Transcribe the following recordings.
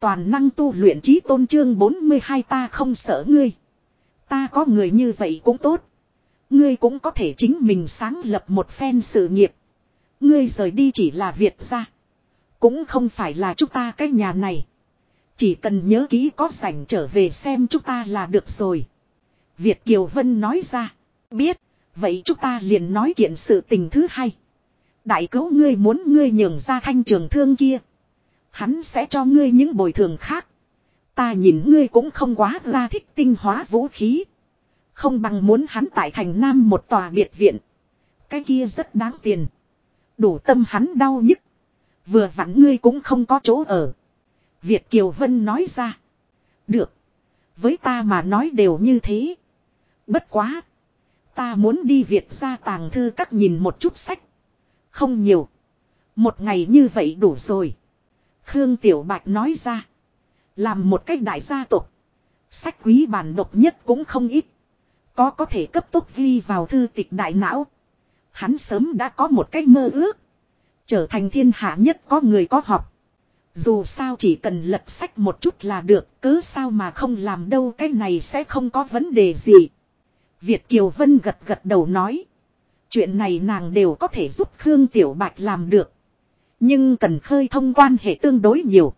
Toàn năng tu luyện trí tôn trương 42 ta không sợ ngươi. Ta có người như vậy cũng tốt. Ngươi cũng có thể chính mình sáng lập một phen sự nghiệp. Ngươi rời đi chỉ là Việt ra. Cũng không phải là chúng ta cái nhà này. Chỉ cần nhớ kỹ có rảnh trở về xem chúng ta là được rồi. Việt Kiều Vân nói ra. Biết, vậy chúng ta liền nói kiện sự tình thứ hai. Đại cấu ngươi muốn ngươi nhường ra thanh trường thương kia. Hắn sẽ cho ngươi những bồi thường khác. Ta nhìn ngươi cũng không quá ra thích tinh hóa vũ khí. Không bằng muốn hắn tại thành nam một tòa biệt viện. Cái kia rất đáng tiền. Đủ tâm hắn đau nhức. Vừa vặn ngươi cũng không có chỗ ở. Việt Kiều Vân nói ra. Được. Với ta mà nói đều như thế. Bất quá. Ta muốn đi Việt ra tàng thư các nhìn một chút sách. Không nhiều. Một ngày như vậy đủ rồi. Khương Tiểu Bạch nói ra. Làm một cách đại gia tộc. Sách quý bản độc nhất cũng không ít. Có có thể cấp tốc ghi vào thư tịch đại não. Hắn sớm đã có một cách mơ ước. Trở thành thiên hạ nhất có người có học. Dù sao chỉ cần lật sách một chút là được, cứ sao mà không làm đâu cái này sẽ không có vấn đề gì. Việt Kiều Vân gật gật đầu nói. Chuyện này nàng đều có thể giúp Khương Tiểu Bạch làm được. Nhưng cần khơi thông quan hệ tương đối nhiều.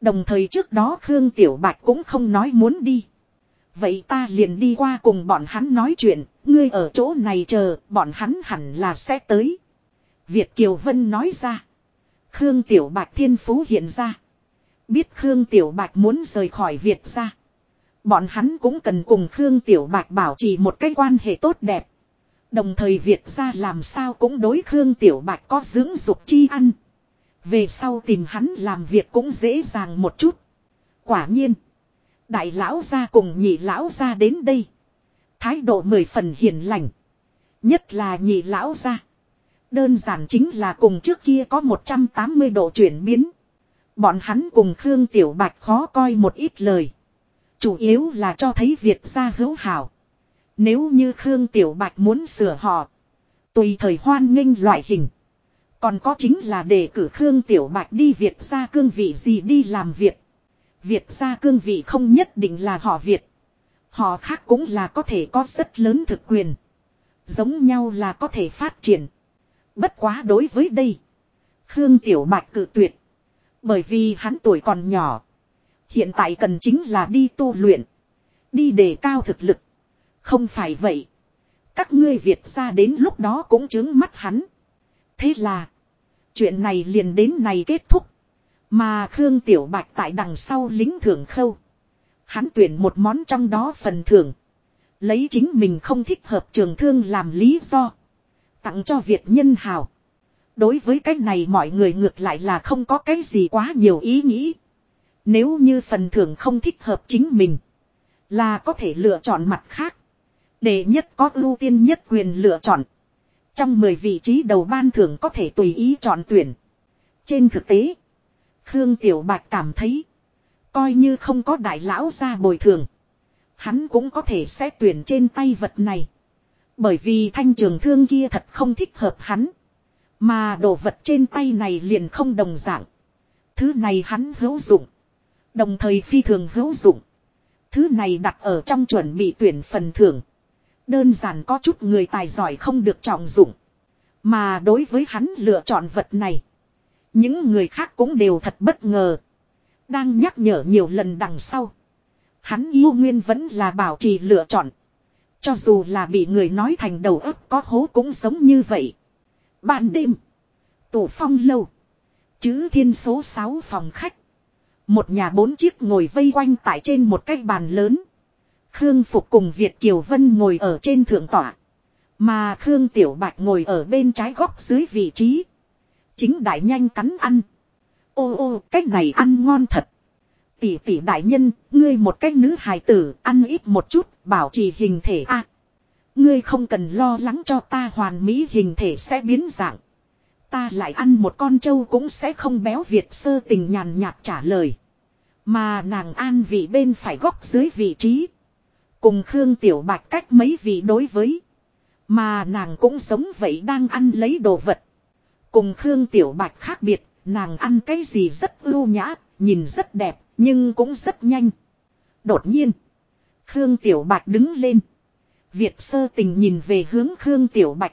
Đồng thời trước đó Khương Tiểu Bạch cũng không nói muốn đi. Vậy ta liền đi qua cùng bọn hắn nói chuyện, ngươi ở chỗ này chờ, bọn hắn hẳn là sẽ tới. Việt Kiều Vân nói ra. Khương Tiểu Bạch thiên phú hiện ra. Biết Khương Tiểu Bạch muốn rời khỏi Việt ra. Bọn hắn cũng cần cùng Khương Tiểu Bạch bảo trì một cái quan hệ tốt đẹp. Đồng thời Việt ra làm sao cũng đối Khương Tiểu Bạch có dưỡng dục chi ăn. Về sau tìm hắn làm việc cũng dễ dàng một chút. Quả nhiên. Đại lão ra cùng nhị lão ra đến đây. Thái độ mười phần hiền lành. Nhất là nhị lão ra. Đơn giản chính là cùng trước kia có 180 độ chuyển biến. Bọn hắn cùng Khương Tiểu Bạch khó coi một ít lời. Chủ yếu là cho thấy Việt gia hữu hảo. Nếu như Khương Tiểu Bạch muốn sửa họ. Tùy thời hoan nghênh loại hình. Còn có chính là để cử Khương Tiểu Bạch đi Việt gia cương vị gì đi làm việc. Việt gia cương vị không nhất định là họ Việt. Họ khác cũng là có thể có rất lớn thực quyền. Giống nhau là có thể phát triển. Bất quá đối với đây. Khương Tiểu Bạch cự tuyệt. Bởi vì hắn tuổi còn nhỏ. Hiện tại cần chính là đi tu luyện. Đi đề cao thực lực. Không phải vậy. Các ngươi Việt ra đến lúc đó cũng chứng mắt hắn. Thế là. Chuyện này liền đến này kết thúc. Mà Khương Tiểu Bạch tại đằng sau lính thưởng khâu. Hắn tuyển một món trong đó phần thưởng. Lấy chính mình không thích hợp trường thương làm lý do. Tặng cho Việt nhân hào. Đối với cái này mọi người ngược lại là không có cái gì quá nhiều ý nghĩ. Nếu như phần thưởng không thích hợp chính mình. Là có thể lựa chọn mặt khác. Để nhất có ưu tiên nhất quyền lựa chọn. Trong 10 vị trí đầu ban thưởng có thể tùy ý chọn tuyển. Trên thực tế. Khương Tiểu Bạch cảm thấy. Coi như không có đại lão ra bồi thường. Hắn cũng có thể sẽ tuyển trên tay vật này. Bởi vì thanh trường thương kia thật không thích hợp hắn. Mà đồ vật trên tay này liền không đồng dạng. Thứ này hắn hữu dụng. Đồng thời phi thường hữu dụng. Thứ này đặt ở trong chuẩn bị tuyển phần thưởng. Đơn giản có chút người tài giỏi không được trọng dụng. Mà đối với hắn lựa chọn vật này. Những người khác cũng đều thật bất ngờ. Đang nhắc nhở nhiều lần đằng sau. Hắn yêu nguyên vẫn là bảo trì lựa chọn. Cho dù là bị người nói thành đầu óc có hố cũng giống như vậy. Ban đêm. Tổ phong lâu. Chữ thiên số 6 phòng khách. Một nhà bốn chiếc ngồi vây quanh tại trên một cái bàn lớn. Khương Phục cùng Việt Kiều Vân ngồi ở trên thượng tọa. Mà Khương Tiểu Bạch ngồi ở bên trái góc dưới vị trí. Chính đại nhanh cắn ăn. Ô ô, cách này ăn ngon thật. Tỷ tỷ đại nhân, ngươi một cách nữ hài tử, ăn ít một chút, bảo trì hình thể a. ngươi không cần lo lắng cho ta hoàn mỹ hình thể sẽ biến dạng. Ta lại ăn một con trâu cũng sẽ không béo Việt sơ tình nhàn nhạt trả lời. Mà nàng an vị bên phải góc dưới vị trí. Cùng Khương Tiểu Bạch cách mấy vị đối với. Mà nàng cũng sống vậy đang ăn lấy đồ vật. Cùng Khương Tiểu Bạch khác biệt, nàng ăn cái gì rất ưu nhã, nhìn rất đẹp, nhưng cũng rất nhanh. Đột nhiên, Khương Tiểu Bạch đứng lên. Việt sơ tình nhìn về hướng Khương Tiểu Bạch.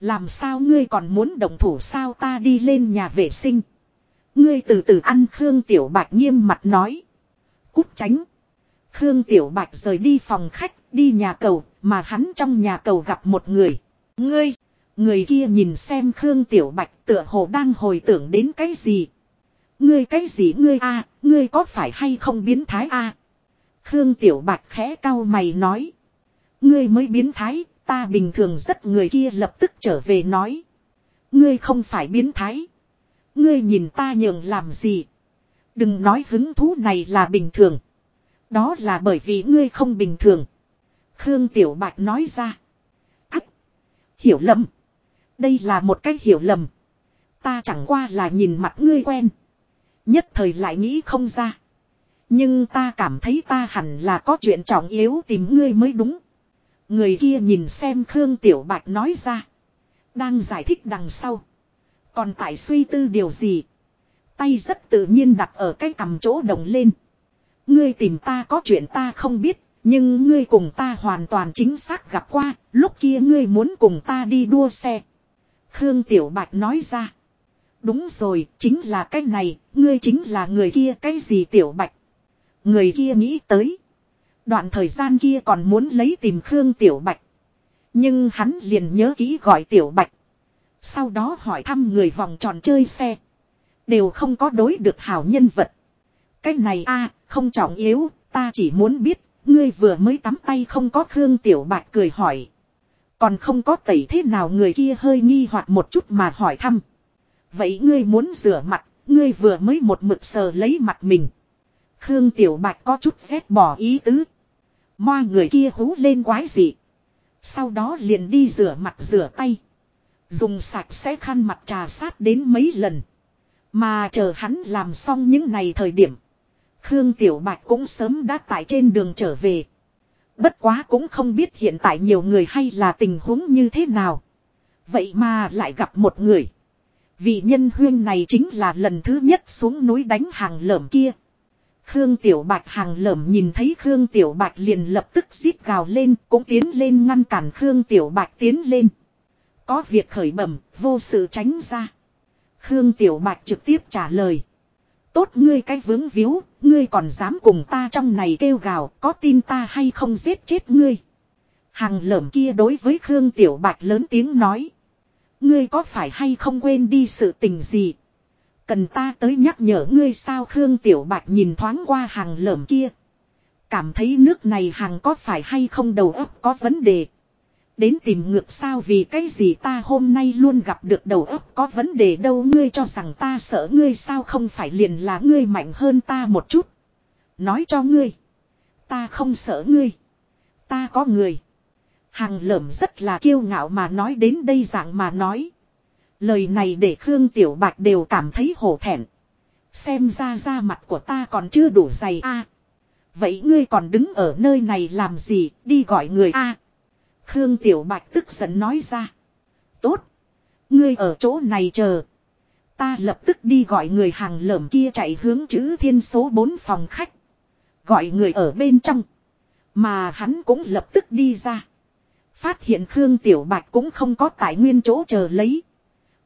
Làm sao ngươi còn muốn đồng thủ sao ta đi lên nhà vệ sinh. Ngươi từ từ ăn Khương Tiểu Bạch nghiêm mặt nói. Cút tránh. Khương Tiểu Bạch rời đi phòng khách, đi nhà cầu, mà hắn trong nhà cầu gặp một người. Ngươi, người kia nhìn xem Khương Tiểu Bạch tựa hồ đang hồi tưởng đến cái gì. Ngươi cái gì ngươi a ngươi có phải hay không biến thái a Khương Tiểu Bạch khẽ cau mày nói. Ngươi mới biến thái, ta bình thường rất người kia lập tức trở về nói. Ngươi không phải biến thái. Ngươi nhìn ta nhường làm gì. Đừng nói hứng thú này là bình thường. Đó là bởi vì ngươi không bình thường. Khương Tiểu Bạch nói ra. Ách. Hiểu lầm. Đây là một cách hiểu lầm. Ta chẳng qua là nhìn mặt ngươi quen. Nhất thời lại nghĩ không ra. Nhưng ta cảm thấy ta hẳn là có chuyện trọng yếu tìm ngươi mới đúng. Người kia nhìn xem Khương Tiểu Bạch nói ra. Đang giải thích đằng sau. Còn tại suy tư điều gì. Tay rất tự nhiên đặt ở cái cầm chỗ đồng lên. Ngươi tìm ta có chuyện ta không biết. Nhưng ngươi cùng ta hoàn toàn chính xác gặp qua. Lúc kia ngươi muốn cùng ta đi đua xe. Khương Tiểu Bạch nói ra. Đúng rồi, chính là cái này, ngươi chính là người kia cái gì Tiểu Bạch. Người kia nghĩ tới. Đoạn thời gian kia còn muốn lấy tìm Khương Tiểu Bạch. Nhưng hắn liền nhớ kỹ gọi Tiểu Bạch. Sau đó hỏi thăm người vòng tròn chơi xe. Đều không có đối được hảo nhân vật. Cái này a không trọng yếu, ta chỉ muốn biết, ngươi vừa mới tắm tay không có Khương Tiểu Bạch cười hỏi. Còn không có tẩy thế nào người kia hơi nghi hoặc một chút mà hỏi thăm. Vậy ngươi muốn rửa mặt, ngươi vừa mới một mực sờ lấy mặt mình. Khương Tiểu Bạch có chút rét bỏ ý tứ. Moa người kia hú lên quái dị. Sau đó liền đi rửa mặt rửa tay. Dùng sạch sẽ khăn mặt trà sát đến mấy lần. Mà chờ hắn làm xong những này thời điểm. Khương Tiểu Bạch cũng sớm đã tại trên đường trở về. Bất quá cũng không biết hiện tại nhiều người hay là tình huống như thế nào. Vậy mà lại gặp một người. Vị nhân huyên này chính là lần thứ nhất xuống núi đánh hàng lởm kia. Khương Tiểu Bạch hàng lởm nhìn thấy Khương Tiểu Bạch liền lập tức xít gào lên cũng tiến lên ngăn cản Khương Tiểu Bạch tiến lên. Có việc khởi bẩm, vô sự tránh ra. Khương Tiểu Bạch trực tiếp trả lời. Tốt ngươi cái vướng víu, ngươi còn dám cùng ta trong này kêu gào, có tin ta hay không giết chết ngươi. Hàng lởm kia đối với Khương Tiểu Bạch lớn tiếng nói. Ngươi có phải hay không quên đi sự tình gì? Cần ta tới nhắc nhở ngươi sao Khương Tiểu Bạch nhìn thoáng qua hàng lởm kia. Cảm thấy nước này hàng có phải hay không đầu óc có vấn đề. Đến tìm ngược sao vì cái gì ta hôm nay luôn gặp được đầu óc có vấn đề đâu ngươi cho rằng ta sợ ngươi sao không phải liền là ngươi mạnh hơn ta một chút. Nói cho ngươi. Ta không sợ ngươi. Ta có người. Hàng lởm rất là kiêu ngạo mà nói đến đây dạng mà nói. Lời này để Khương Tiểu Bạch đều cảm thấy hổ thẹn. Xem ra da mặt của ta còn chưa đủ dày a. vậy ngươi còn đứng ở nơi này làm gì, đi gọi người a. Khương Tiểu Bạch tức giận nói ra. Tốt. Ngươi ở chỗ này chờ. Ta lập tức đi gọi người hàng lởm kia chạy hướng chữ thiên số 4 phòng khách. Gọi người ở bên trong. Mà hắn cũng lập tức đi ra. Phát hiện Khương Tiểu Bạch cũng không có tại nguyên chỗ chờ lấy.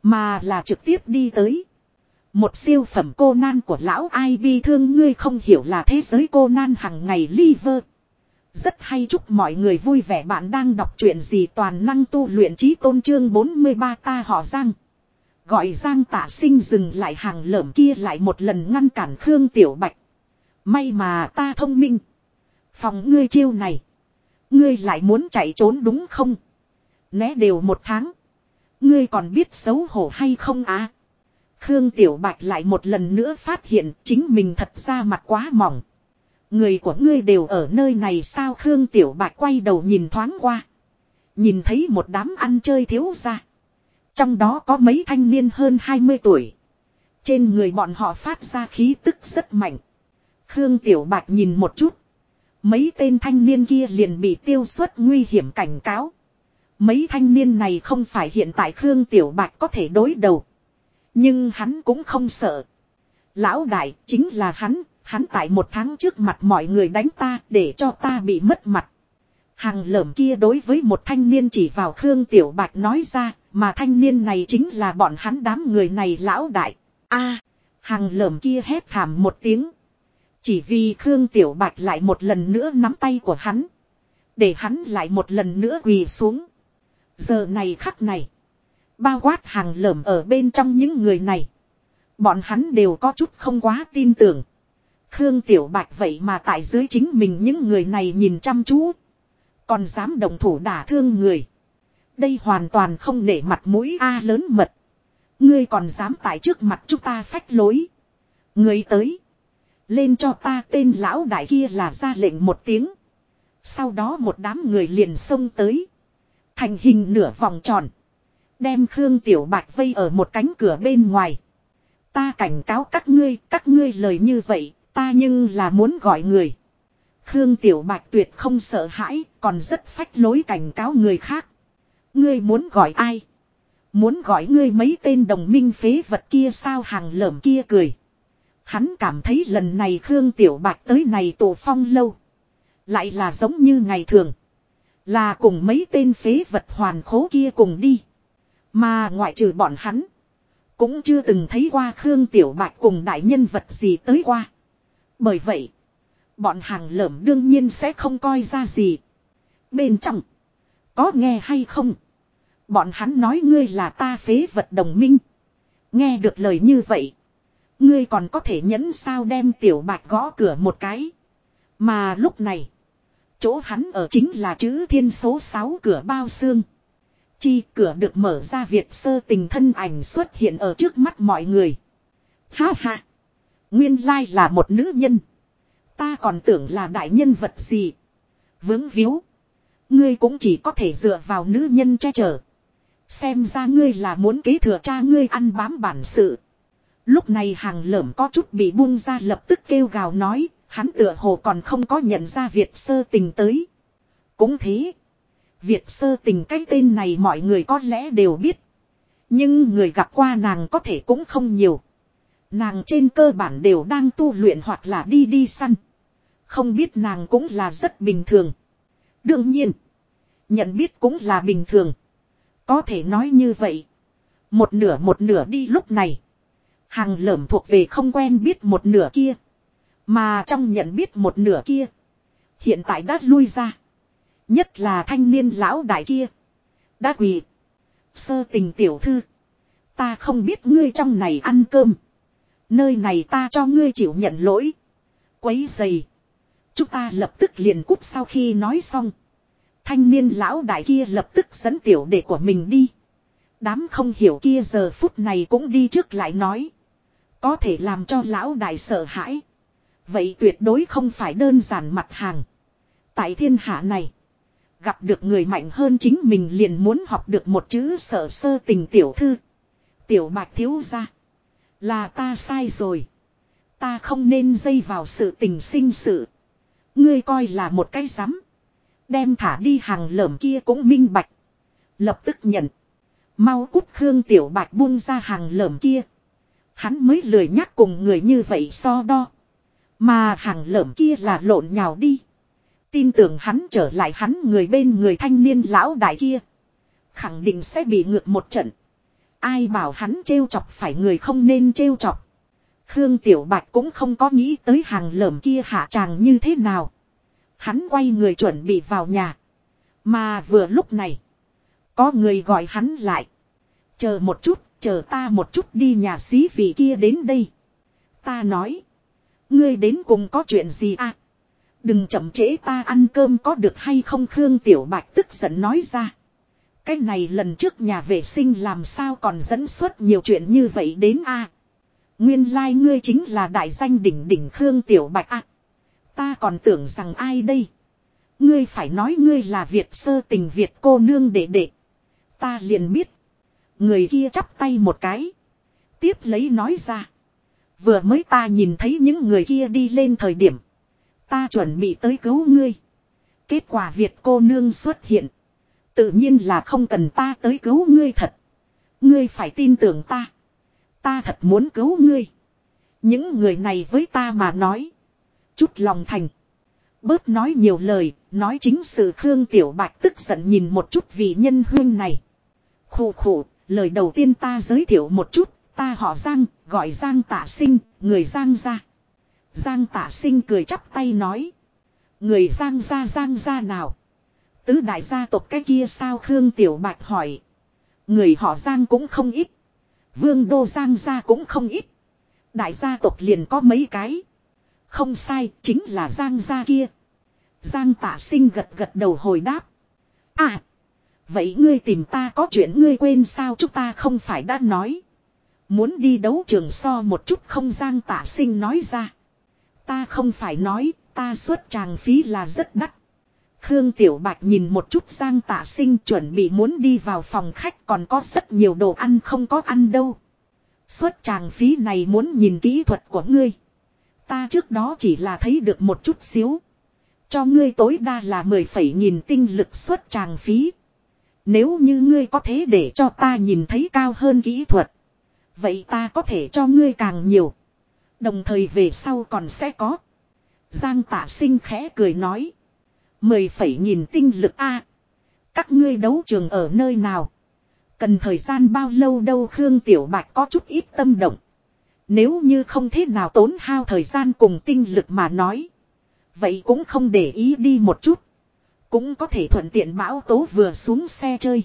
Mà là trực tiếp đi tới. Một siêu phẩm cô nan của lão ai bi thương ngươi không hiểu là thế giới cô nan hằng ngày liver. Rất hay chúc mọi người vui vẻ bạn đang đọc truyện gì toàn năng tu luyện trí tôn trương 43 ta họ Giang. Gọi Giang tả sinh dừng lại hàng lởm kia lại một lần ngăn cản Khương Tiểu Bạch. May mà ta thông minh. Phòng ngươi chiêu này. Ngươi lại muốn chạy trốn đúng không? Né đều một tháng. Ngươi còn biết xấu hổ hay không á? Khương Tiểu Bạch lại một lần nữa phát hiện chính mình thật ra mặt quá mỏng. Người của ngươi đều ở nơi này sao Khương Tiểu Bạch quay đầu nhìn thoáng qua. Nhìn thấy một đám ăn chơi thiếu ra. Trong đó có mấy thanh niên hơn 20 tuổi. Trên người bọn họ phát ra khí tức rất mạnh. Khương Tiểu Bạch nhìn một chút. Mấy tên thanh niên kia liền bị tiêu xuất nguy hiểm cảnh cáo. Mấy thanh niên này không phải hiện tại Khương Tiểu Bạch có thể đối đầu. Nhưng hắn cũng không sợ. Lão đại chính là hắn, hắn tại một tháng trước mặt mọi người đánh ta để cho ta bị mất mặt. Hàng lởm kia đối với một thanh niên chỉ vào Khương Tiểu Bạch nói ra, mà thanh niên này chính là bọn hắn đám người này lão đại. a hàng lởm kia hét thảm một tiếng. Chỉ vì Khương Tiểu Bạch lại một lần nữa nắm tay của hắn. Để hắn lại một lần nữa quỳ xuống. Giờ này khắc này. Bao quát hàng lởm ở bên trong những người này. Bọn hắn đều có chút không quá tin tưởng. Khương Tiểu Bạch vậy mà tại dưới chính mình những người này nhìn chăm chú. Còn dám đồng thủ đả thương người. Đây hoàn toàn không nể mặt mũi A lớn mật. Ngươi còn dám tại trước mặt chúng ta phách lối. ngươi tới. Lên cho ta tên lão đại kia là ra lệnh một tiếng. Sau đó một đám người liền xông tới. Thành hình nửa vòng tròn. Đem Khương Tiểu Bạch vây ở một cánh cửa bên ngoài. Ta cảnh cáo các ngươi, các ngươi lời như vậy, ta nhưng là muốn gọi người. Khương Tiểu Bạch tuyệt không sợ hãi, còn rất phách lối cảnh cáo người khác. Ngươi muốn gọi ai? Muốn gọi ngươi mấy tên đồng minh phế vật kia sao hàng lởm kia cười. Hắn cảm thấy lần này Khương Tiểu Bạch tới này tổ phong lâu. Lại là giống như ngày thường. Là cùng mấy tên phế vật hoàn khố kia cùng đi. Mà ngoại trừ bọn hắn. Cũng chưa từng thấy qua Khương Tiểu Bạch cùng đại nhân vật gì tới qua. Bởi vậy. Bọn hàng lởm đương nhiên sẽ không coi ra gì. Bên trong. Có nghe hay không? Bọn hắn nói ngươi là ta phế vật đồng minh. Nghe được lời như vậy. Ngươi còn có thể nhẫn sao đem tiểu bạch gõ cửa một cái. Mà lúc này. Chỗ hắn ở chính là chữ thiên số 6 cửa bao xương. Chi cửa được mở ra Việt sơ tình thân ảnh xuất hiện ở trước mắt mọi người. Ha ha. Nguyên lai là một nữ nhân. Ta còn tưởng là đại nhân vật gì. Vướng víu. Ngươi cũng chỉ có thể dựa vào nữ nhân che chở. Xem ra ngươi là muốn kế thừa cha ngươi ăn bám bản sự. Lúc này hàng lởm có chút bị buông ra lập tức kêu gào nói, hắn tựa hồ còn không có nhận ra Việt sơ tình tới. Cũng thế. Việt sơ tình cái tên này mọi người có lẽ đều biết. Nhưng người gặp qua nàng có thể cũng không nhiều. Nàng trên cơ bản đều đang tu luyện hoặc là đi đi săn. Không biết nàng cũng là rất bình thường. Đương nhiên. Nhận biết cũng là bình thường. Có thể nói như vậy. Một nửa một nửa đi lúc này. Hàng lởm thuộc về không quen biết một nửa kia. Mà trong nhận biết một nửa kia. Hiện tại đã lui ra. Nhất là thanh niên lão đại kia. Đã quỳ. Sơ tình tiểu thư. Ta không biết ngươi trong này ăn cơm. Nơi này ta cho ngươi chịu nhận lỗi. Quấy dày. Chúng ta lập tức liền cút sau khi nói xong. Thanh niên lão đại kia lập tức dẫn tiểu đệ của mình đi. Đám không hiểu kia giờ phút này cũng đi trước lại nói. Có thể làm cho lão đại sợ hãi. Vậy tuyệt đối không phải đơn giản mặt hàng. Tại thiên hạ này. Gặp được người mạnh hơn chính mình liền muốn học được một chữ sợ sơ tình tiểu thư. Tiểu bạch thiếu ra. Là ta sai rồi. Ta không nên dây vào sự tình sinh sự. Ngươi coi là một cái rắm Đem thả đi hàng lởm kia cũng minh bạch. Lập tức nhận. Mau cút Khương Tiểu Bạch buông ra hàng lởm kia. Hắn mới lười nhắc cùng người như vậy so đo. Mà hàng lởm kia là lộn nhào đi. Tin tưởng hắn trở lại hắn người bên người thanh niên lão đại kia. Khẳng định sẽ bị ngược một trận. Ai bảo hắn trêu chọc phải người không nên trêu chọc. Khương Tiểu Bạch cũng không có nghĩ tới hàng lởm kia hạ tràng như thế nào. Hắn quay người chuẩn bị vào nhà. Mà vừa lúc này. Có người gọi hắn lại. Chờ một chút, chờ ta một chút đi nhà xí vị kia đến đây. Ta nói. Ngươi đến cùng có chuyện gì à? Đừng chậm trễ ta ăn cơm có được hay không Khương Tiểu Bạch tức giận nói ra. Cái này lần trước nhà vệ sinh làm sao còn dẫn xuất nhiều chuyện như vậy đến a Nguyên lai like ngươi chính là đại danh đỉnh đỉnh Khương Tiểu Bạch à. Ta còn tưởng rằng ai đây? Ngươi phải nói ngươi là Việt sơ tình Việt cô nương đệ đệ. Ta liền biết. Người kia chắp tay một cái. Tiếp lấy nói ra. Vừa mới ta nhìn thấy những người kia đi lên thời điểm. Ta chuẩn bị tới cứu ngươi. Kết quả Việt cô nương xuất hiện. Tự nhiên là không cần ta tới cứu ngươi thật. Ngươi phải tin tưởng ta. Ta thật muốn cứu ngươi. Những người này với ta mà nói. Chút lòng thành. Bớt nói nhiều lời, nói chính sự Khương Tiểu Bạch tức giận nhìn một chút vị nhân huyên này. Khủ khủ, lời đầu tiên ta giới thiệu một chút, ta họ Giang, gọi Giang tạ sinh, người Giang ra. Giang tạ sinh cười chắp tay nói. Người Giang ra Giang ra nào? Tứ đại gia tộc cái kia sao Khương Tiểu Bạch hỏi. Người họ Giang cũng không ít. Vương Đô Giang gia cũng không ít. Đại gia tộc liền có mấy cái. Không sai, chính là Giang gia kia. Giang tạ sinh gật gật đầu hồi đáp. À, vậy ngươi tìm ta có chuyện ngươi quên sao chúng ta không phải đã nói. Muốn đi đấu trường so một chút không Giang tạ sinh nói ra. Ta không phải nói, ta xuất tràng phí là rất đắt. Khương Tiểu Bạch nhìn một chút Giang Tạ Sinh chuẩn bị muốn đi vào phòng khách còn có rất nhiều đồ ăn không có ăn đâu. Xuất tràng phí này muốn nhìn kỹ thuật của ngươi. Ta trước đó chỉ là thấy được một chút xíu. Cho ngươi tối đa là 10 phẩy nghìn tinh lực xuất tràng phí. Nếu như ngươi có thế để cho ta nhìn thấy cao hơn kỹ thuật. Vậy ta có thể cho ngươi càng nhiều. Đồng thời về sau còn sẽ có. Giang tạ sinh khẽ cười nói. Mười phẩy nghìn tinh lực A. Các ngươi đấu trường ở nơi nào? Cần thời gian bao lâu đâu Khương Tiểu Bạch có chút ít tâm động. Nếu như không thế nào tốn hao thời gian cùng tinh lực mà nói. Vậy cũng không để ý đi một chút. Cũng có thể thuận tiện bão tố vừa xuống xe chơi.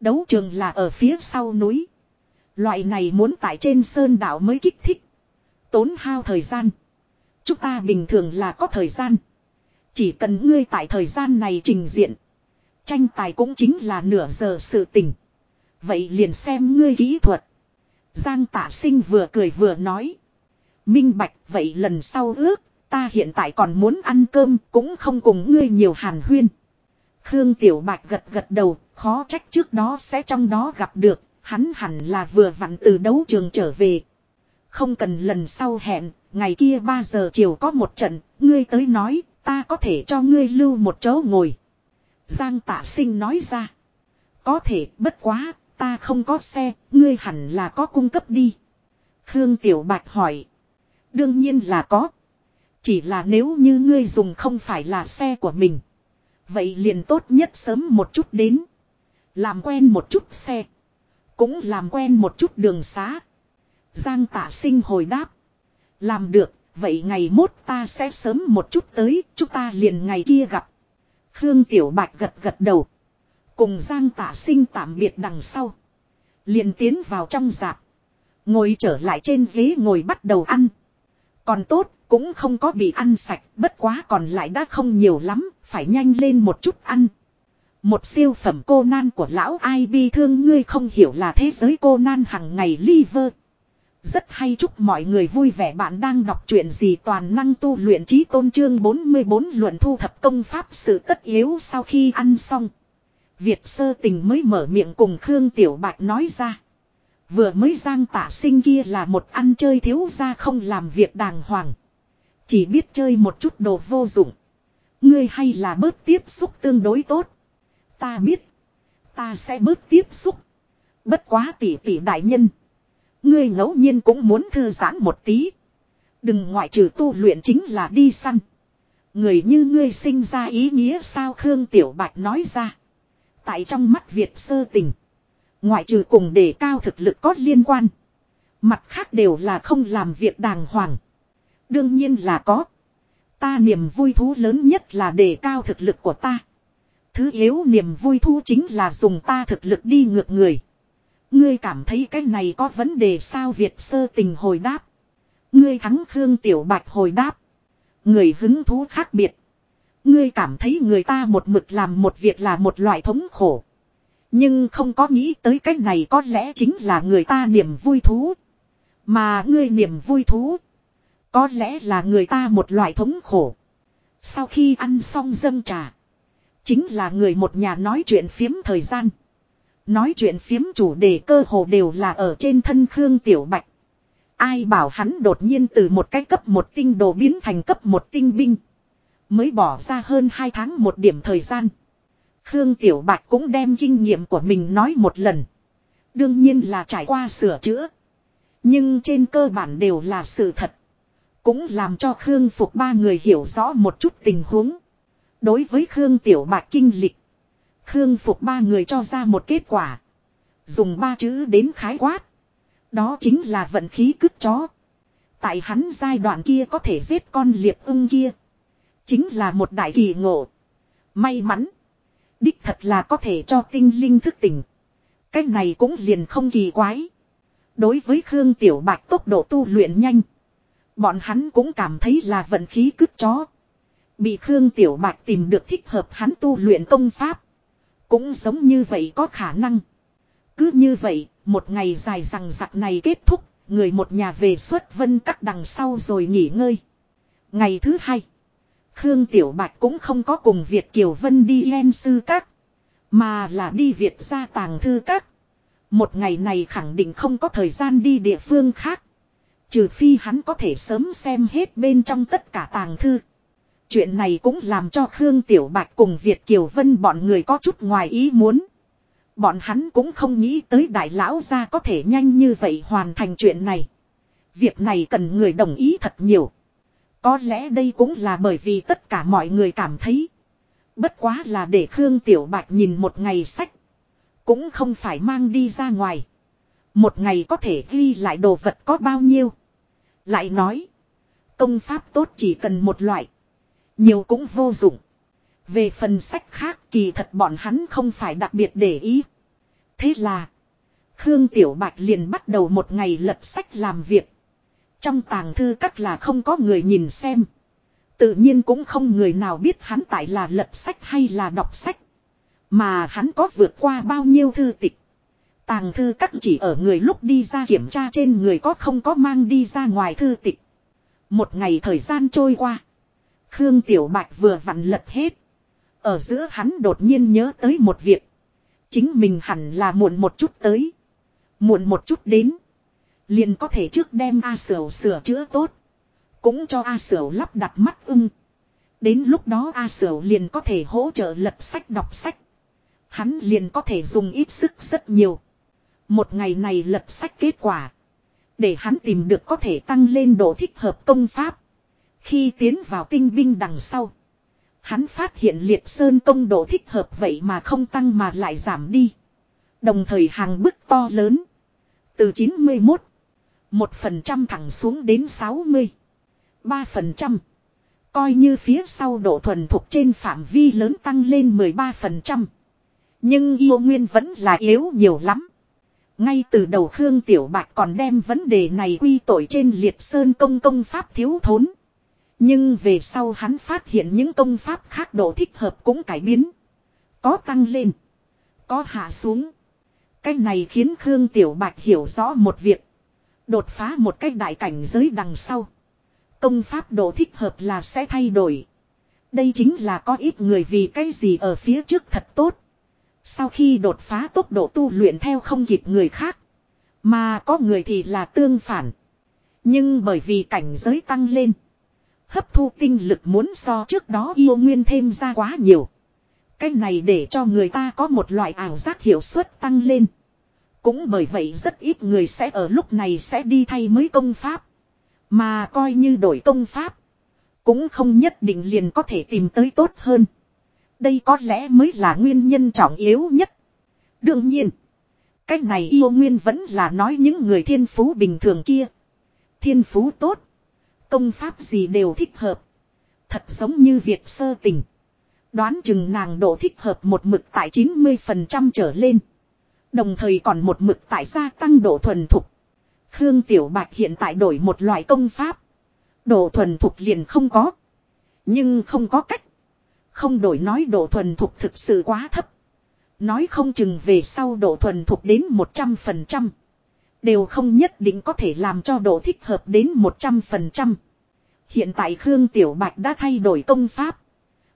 Đấu trường là ở phía sau núi. Loại này muốn tại trên sơn đảo mới kích thích. Tốn hao thời gian. Chúng ta bình thường là có thời gian. Chỉ cần ngươi tại thời gian này trình diện. Tranh tài cũng chính là nửa giờ sự tình. Vậy liền xem ngươi kỹ thuật. Giang tạ sinh vừa cười vừa nói. Minh bạch vậy lần sau ước. Ta hiện tại còn muốn ăn cơm cũng không cùng ngươi nhiều hàn huyên. Khương Tiểu Bạch gật gật đầu, khó trách trước đó sẽ trong đó gặp được, hắn hẳn là vừa vặn từ đấu trường trở về. Không cần lần sau hẹn, ngày kia 3 giờ chiều có một trận, ngươi tới nói, ta có thể cho ngươi lưu một chỗ ngồi. Giang tạ sinh nói ra. Có thể, bất quá, ta không có xe, ngươi hẳn là có cung cấp đi. Khương Tiểu Bạch hỏi. Đương nhiên là có. Chỉ là nếu như ngươi dùng không phải là xe của mình. Vậy liền tốt nhất sớm một chút đến. Làm quen một chút xe. Cũng làm quen một chút đường xá. Giang tạ sinh hồi đáp. Làm được, vậy ngày mốt ta sẽ sớm một chút tới, chúng ta liền ngày kia gặp. Khương Tiểu Bạch gật gật đầu. Cùng Giang tả sinh tạm biệt đằng sau. Liền tiến vào trong dạp. Ngồi trở lại trên ghế ngồi bắt đầu ăn. Còn tốt, cũng không có bị ăn sạch, bất quá còn lại đã không nhiều lắm, phải nhanh lên một chút ăn. Một siêu phẩm cô nan của lão ai bi thương ngươi không hiểu là thế giới cô nan hằng ngày liver. Rất hay chúc mọi người vui vẻ bạn đang đọc truyện gì toàn năng tu luyện trí tôn trương 44 luận thu thập công pháp sự tất yếu sau khi ăn xong. Việt sơ tình mới mở miệng cùng Khương Tiểu Bạch nói ra. Vừa mới giang tả sinh kia là một ăn chơi thiếu ra không làm việc đàng hoàng. Chỉ biết chơi một chút đồ vô dụng. Ngươi hay là bớt tiếp xúc tương đối tốt. Ta biết. Ta sẽ bớt tiếp xúc. Bất quá tỷ tỷ đại nhân. Ngươi ngẫu nhiên cũng muốn thư giãn một tí. Đừng ngoại trừ tu luyện chính là đi săn. Người như ngươi sinh ra ý nghĩa sao Khương Tiểu Bạch nói ra. Tại trong mắt Việt sơ tình. Ngoại trừ cùng đề cao thực lực có liên quan. Mặt khác đều là không làm việc đàng hoàng. Đương nhiên là có. Ta niềm vui thú lớn nhất là đề cao thực lực của ta. Thứ yếu niềm vui thú chính là dùng ta thực lực đi ngược người. Ngươi cảm thấy cái này có vấn đề sao Việt sơ tình hồi đáp. Ngươi thắng Khương Tiểu Bạch hồi đáp. Người hứng thú khác biệt. Ngươi cảm thấy người ta một mực làm một việc là một loại thống khổ. Nhưng không có nghĩ tới cái này có lẽ chính là người ta niềm vui thú. Mà ngươi niềm vui thú. Có lẽ là người ta một loại thống khổ. Sau khi ăn xong dâng trà. Chính là người một nhà nói chuyện phiếm thời gian. Nói chuyện phiếm chủ đề cơ hồ đều là ở trên thân Khương Tiểu Bạch. Ai bảo hắn đột nhiên từ một cái cấp một tinh đồ biến thành cấp một tinh binh. Mới bỏ ra hơn 2 tháng một điểm thời gian. Khương Tiểu Bạch cũng đem kinh nghiệm của mình nói một lần. Đương nhiên là trải qua sửa chữa. Nhưng trên cơ bản đều là sự thật. Cũng làm cho Khương Phục ba người hiểu rõ một chút tình huống. Đối với Khương Tiểu Bạch kinh lịch. Khương Phục ba người cho ra một kết quả. Dùng ba chữ đến khái quát. Đó chính là vận khí cướp chó. Tại hắn giai đoạn kia có thể giết con liệp ưng kia. Chính là một đại kỳ ngộ. May mắn. Đích thật là có thể cho tinh linh thức tỉnh. Cách này cũng liền không kỳ quái. Đối với Khương Tiểu Bạch tốc độ tu luyện nhanh. Bọn hắn cũng cảm thấy là vận khí cướp chó. Bị Khương Tiểu Bạch tìm được thích hợp hắn tu luyện công pháp. Cũng giống như vậy có khả năng. Cứ như vậy, một ngày dài rằng giặc này kết thúc, người một nhà về xuất vân các đằng sau rồi nghỉ ngơi. Ngày thứ hai, Khương Tiểu Bạch cũng không có cùng Việt Kiều Vân đi em sư các, mà là đi Việt gia tàng thư các. Một ngày này khẳng định không có thời gian đi địa phương khác. Trừ phi hắn có thể sớm xem hết bên trong tất cả tàng thư. Chuyện này cũng làm cho Khương Tiểu Bạch cùng Việt Kiều Vân bọn người có chút ngoài ý muốn. Bọn hắn cũng không nghĩ tới đại lão gia có thể nhanh như vậy hoàn thành chuyện này. Việc này cần người đồng ý thật nhiều. Có lẽ đây cũng là bởi vì tất cả mọi người cảm thấy. Bất quá là để Khương Tiểu Bạch nhìn một ngày sách. Cũng không phải mang đi ra ngoài. Một ngày có thể ghi lại đồ vật có bao nhiêu. Lại nói. Công pháp tốt chỉ cần một loại. Nhiều cũng vô dụng. Về phần sách khác kỳ thật bọn hắn không phải đặc biệt để ý. Thế là. Khương Tiểu Bạch liền bắt đầu một ngày lật sách làm việc. Trong tàng thư các là không có người nhìn xem. Tự nhiên cũng không người nào biết hắn tại là lật sách hay là đọc sách. Mà hắn có vượt qua bao nhiêu thư tịch. Tàng thư các chỉ ở người lúc đi ra kiểm tra trên người có không có mang đi ra ngoài thư tịch. Một ngày thời gian trôi qua. Khương Tiểu Bạch vừa vặn lật hết. Ở giữa hắn đột nhiên nhớ tới một việc. Chính mình hẳn là muộn một chút tới. Muộn một chút đến. Liền có thể trước đem A Sửu sửa chữa tốt. Cũng cho A Sửu lắp đặt mắt ưng. Đến lúc đó A Sửu liền có thể hỗ trợ lật sách đọc sách. Hắn liền có thể dùng ít sức rất nhiều. Một ngày này lật sách kết quả. Để hắn tìm được có thể tăng lên độ thích hợp công pháp. Khi tiến vào tinh binh đằng sau. Hắn phát hiện liệt sơn công độ thích hợp vậy mà không tăng mà lại giảm đi. Đồng thời hàng bức to lớn. Từ 91. 1% thẳng xuống đến 60. 3%. Coi như phía sau độ thuần thuộc trên phạm vi lớn tăng lên 13%. Nhưng yêu nguyên vẫn là yếu nhiều lắm. Ngay từ đầu Khương Tiểu Bạch còn đem vấn đề này quy tội trên liệt sơn công công pháp thiếu thốn. Nhưng về sau hắn phát hiện những công pháp khác độ thích hợp cũng cải biến. Có tăng lên. Có hạ xuống. Cái này khiến Khương Tiểu Bạch hiểu rõ một việc. Đột phá một cách đại cảnh giới đằng sau. Công pháp độ thích hợp là sẽ thay đổi. Đây chính là có ít người vì cái gì ở phía trước thật tốt. Sau khi đột phá tốc độ tu luyện theo không kịp người khác. Mà có người thì là tương phản. Nhưng bởi vì cảnh giới tăng lên. Hấp thu tinh lực muốn so trước đó yêu nguyên thêm ra quá nhiều. Cái này để cho người ta có một loại ảo giác hiệu suất tăng lên. Cũng bởi vậy rất ít người sẽ ở lúc này sẽ đi thay mới công pháp. Mà coi như đổi công pháp. Cũng không nhất định liền có thể tìm tới tốt hơn. Đây có lẽ mới là nguyên nhân trọng yếu nhất. Đương nhiên. Cái này yêu nguyên vẫn là nói những người thiên phú bình thường kia. Thiên phú tốt. Công pháp gì đều thích hợp. Thật giống như Việt sơ tình. Đoán chừng nàng độ thích hợp một mực tại 90% trở lên. Đồng thời còn một mực tại gia tăng độ thuần thục. Khương Tiểu Bạch hiện tại đổi một loại công pháp. Độ thuần thục liền không có. Nhưng không có cách. Không đổi nói độ thuần thục thực sự quá thấp. Nói không chừng về sau độ thuần thục đến 100%. Đều không nhất định có thể làm cho độ thích hợp đến 100%. Hiện tại Khương Tiểu Bạch đã thay đổi công pháp.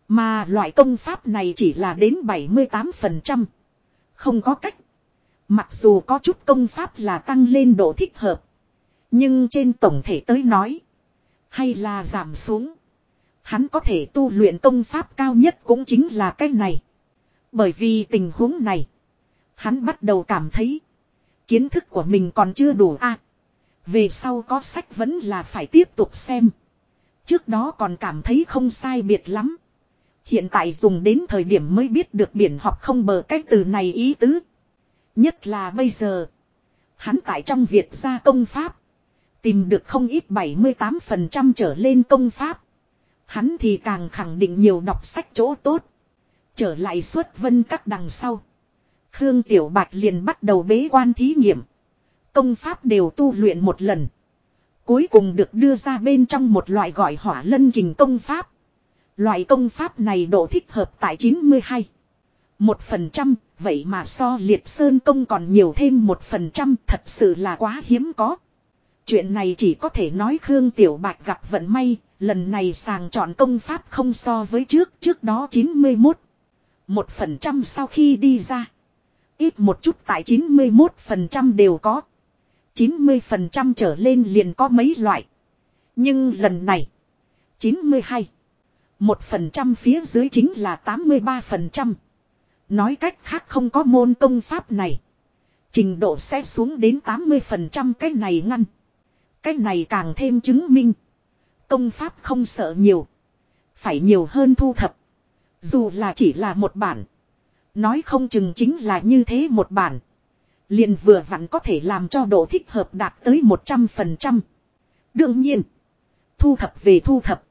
Mà loại công pháp này chỉ là đến 78%. Không có cách. Mặc dù có chút công pháp là tăng lên độ thích hợp. Nhưng trên tổng thể tới nói. Hay là giảm xuống. Hắn có thể tu luyện công pháp cao nhất cũng chính là cái này. Bởi vì tình huống này. Hắn bắt đầu cảm thấy. Kiến thức của mình còn chưa đủ a Về sau có sách vẫn là phải tiếp tục xem. Trước đó còn cảm thấy không sai biệt lắm. Hiện tại dùng đến thời điểm mới biết được biển học không bờ cái từ này ý tứ. Nhất là bây giờ. Hắn tại trong Việt gia công pháp. Tìm được không ít 78% trở lên công pháp. Hắn thì càng khẳng định nhiều đọc sách chỗ tốt. Trở lại suốt vân các đằng sau. Khương Tiểu Bạch liền bắt đầu bế quan thí nghiệm. Công pháp đều tu luyện một lần. Cuối cùng được đưa ra bên trong một loại gọi hỏa lân kình công pháp. Loại công pháp này độ thích hợp tại 92. Một phần trăm, vậy mà so liệt sơn công còn nhiều thêm một phần trăm thật sự là quá hiếm có. Chuyện này chỉ có thể nói Khương Tiểu Bạch gặp vận may, lần này sàng chọn công pháp không so với trước, trước đó 91. Một phần trăm sau khi đi ra. Ít một chút tại 91 phần trăm đều có. 90 phần trăm trở lên liền có mấy loại. Nhưng lần này. 92. Một phần trăm phía dưới chính là 83 phần trăm. Nói cách khác không có môn công pháp này. Trình độ sẽ xuống đến 80% cái này ngăn. Cái này càng thêm chứng minh. Công pháp không sợ nhiều. Phải nhiều hơn thu thập. Dù là chỉ là một bản. Nói không chừng chính là như thế một bản. Liền vừa vặn có thể làm cho độ thích hợp đạt tới 100%. Đương nhiên. Thu thập về thu thập.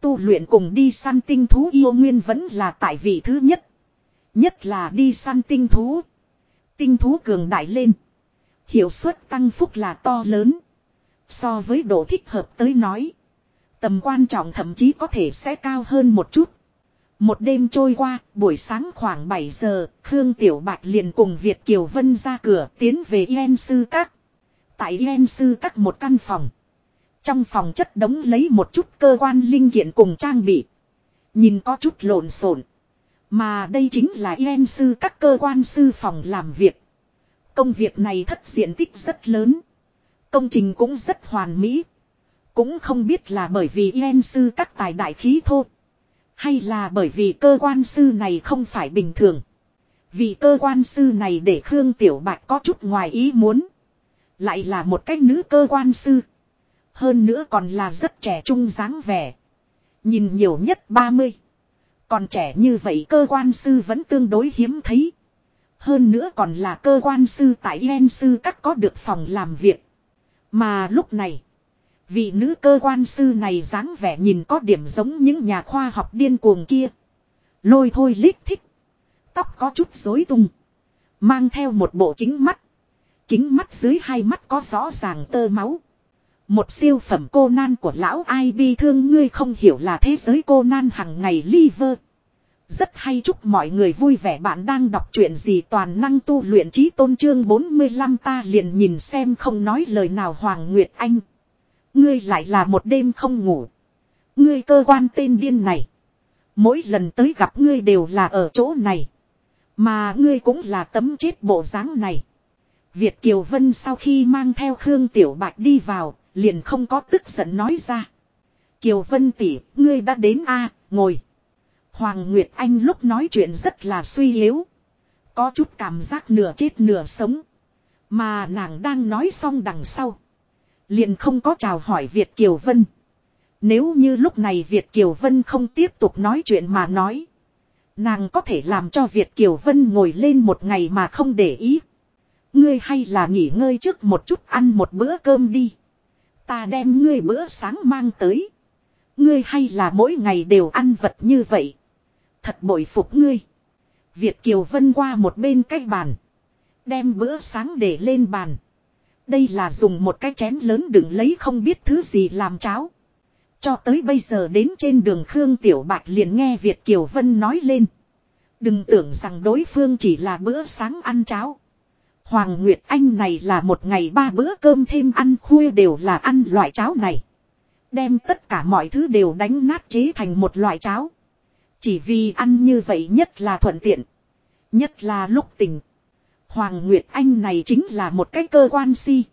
Tu luyện cùng đi săn tinh thú yêu nguyên vẫn là tại vị thứ nhất. Nhất là đi săn tinh thú. Tinh thú cường đại lên. Hiệu suất tăng phúc là to lớn. So với độ thích hợp tới nói. Tầm quan trọng thậm chí có thể sẽ cao hơn một chút. Một đêm trôi qua, buổi sáng khoảng 7 giờ, Khương Tiểu Bạch liền cùng Việt Kiều Vân ra cửa tiến về Yên Sư Các. Tại Yên Sư Các một căn phòng. Trong phòng chất đống lấy một chút cơ quan linh kiện cùng trang bị. Nhìn có chút lộn xộn. Mà đây chính là Yên Sư Các cơ quan sư phòng làm việc. Công việc này thất diện tích rất lớn. Công trình cũng rất hoàn mỹ. Cũng không biết là bởi vì Yên Sư Các tài đại khí thô hay là bởi vì cơ quan sư này không phải bình thường. Vì cơ quan sư này để Khương Tiểu Bạch có chút ngoài ý muốn. Lại là một cách nữ cơ quan sư. Hơn nữa còn là rất trẻ trung dáng vẻ. Nhìn nhiều nhất 30. Còn trẻ như vậy cơ quan sư vẫn tương đối hiếm thấy. Hơn nữa còn là cơ quan sư tại Yen sư các có được phòng làm việc. Mà lúc này. Vị nữ cơ quan sư này dáng vẻ nhìn có điểm giống những nhà khoa học điên cuồng kia. Lôi thôi lít thích. Tóc có chút rối tung. Mang theo một bộ kính mắt. Kính mắt dưới hai mắt có rõ ràng tơ máu. Một siêu phẩm cô nan của lão ai bi thương ngươi không hiểu là thế giới cô nan hằng ngày liver. Rất hay chúc mọi người vui vẻ bạn đang đọc chuyện gì toàn năng tu luyện trí tôn trương 45 ta liền nhìn xem không nói lời nào Hoàng Nguyệt Anh. Ngươi lại là một đêm không ngủ. Ngươi cơ quan tên điên này. Mỗi lần tới gặp ngươi đều là ở chỗ này. Mà ngươi cũng là tấm chết bộ dáng này. Việt Kiều Vân sau khi mang theo Khương Tiểu Bạch đi vào, liền không có tức giận nói ra. Kiều Vân tỷ, ngươi đã đến a, ngồi. Hoàng Nguyệt Anh lúc nói chuyện rất là suy yếu. Có chút cảm giác nửa chết nửa sống. Mà nàng đang nói xong đằng sau. Liền không có chào hỏi Việt Kiều Vân. Nếu như lúc này Việt Kiều Vân không tiếp tục nói chuyện mà nói. Nàng có thể làm cho Việt Kiều Vân ngồi lên một ngày mà không để ý. Ngươi hay là nghỉ ngơi trước một chút ăn một bữa cơm đi. Ta đem ngươi bữa sáng mang tới. Ngươi hay là mỗi ngày đều ăn vật như vậy. Thật bội phục ngươi. Việt Kiều Vân qua một bên cái bàn. Đem bữa sáng để lên bàn. Đây là dùng một cái chén lớn đừng lấy không biết thứ gì làm cháo. Cho tới bây giờ đến trên đường Khương Tiểu Bạch liền nghe Việt Kiều Vân nói lên. Đừng tưởng rằng đối phương chỉ là bữa sáng ăn cháo. Hoàng Nguyệt Anh này là một ngày ba bữa cơm thêm ăn khuya đều là ăn loại cháo này. Đem tất cả mọi thứ đều đánh nát chế thành một loại cháo. Chỉ vì ăn như vậy nhất là thuận tiện. Nhất là lúc tình. Hoàng Nguyệt Anh này chính là một cái cơ quan si.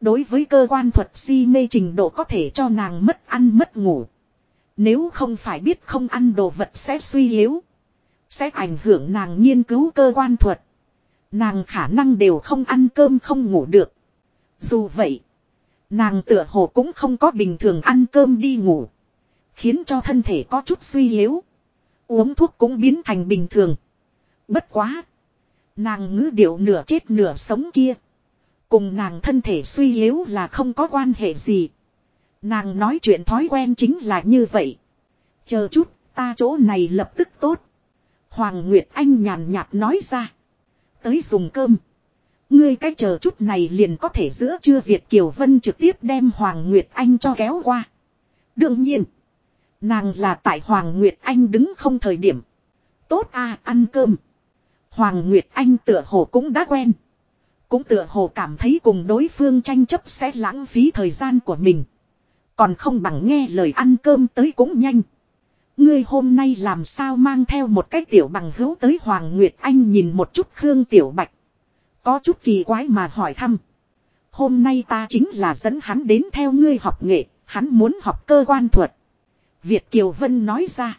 Đối với cơ quan thuật si mê trình độ có thể cho nàng mất ăn mất ngủ. Nếu không phải biết không ăn đồ vật sẽ suy yếu. Sẽ ảnh hưởng nàng nghiên cứu cơ quan thuật. Nàng khả năng đều không ăn cơm không ngủ được. Dù vậy. Nàng tựa hồ cũng không có bình thường ăn cơm đi ngủ. Khiến cho thân thể có chút suy yếu. Uống thuốc cũng biến thành bình thường. Bất quá. Nàng ngữ điệu nửa chết nửa sống kia. Cùng nàng thân thể suy yếu là không có quan hệ gì. Nàng nói chuyện thói quen chính là như vậy. Chờ chút, ta chỗ này lập tức tốt. Hoàng Nguyệt Anh nhàn nhạt nói ra. Tới dùng cơm. Ngươi cách chờ chút này liền có thể giữa trưa Việt Kiều Vân trực tiếp đem Hoàng Nguyệt Anh cho kéo qua. Đương nhiên. Nàng là tại Hoàng Nguyệt Anh đứng không thời điểm. Tốt à ăn cơm. Hoàng Nguyệt Anh tựa hồ cũng đã quen. Cũng tựa hồ cảm thấy cùng đối phương tranh chấp sẽ lãng phí thời gian của mình. Còn không bằng nghe lời ăn cơm tới cũng nhanh. Ngươi hôm nay làm sao mang theo một cái tiểu bằng hữu tới Hoàng Nguyệt Anh nhìn một chút Khương Tiểu Bạch. Có chút kỳ quái mà hỏi thăm. Hôm nay ta chính là dẫn hắn đến theo ngươi học nghệ, hắn muốn học cơ quan thuật. Việt Kiều Vân nói ra.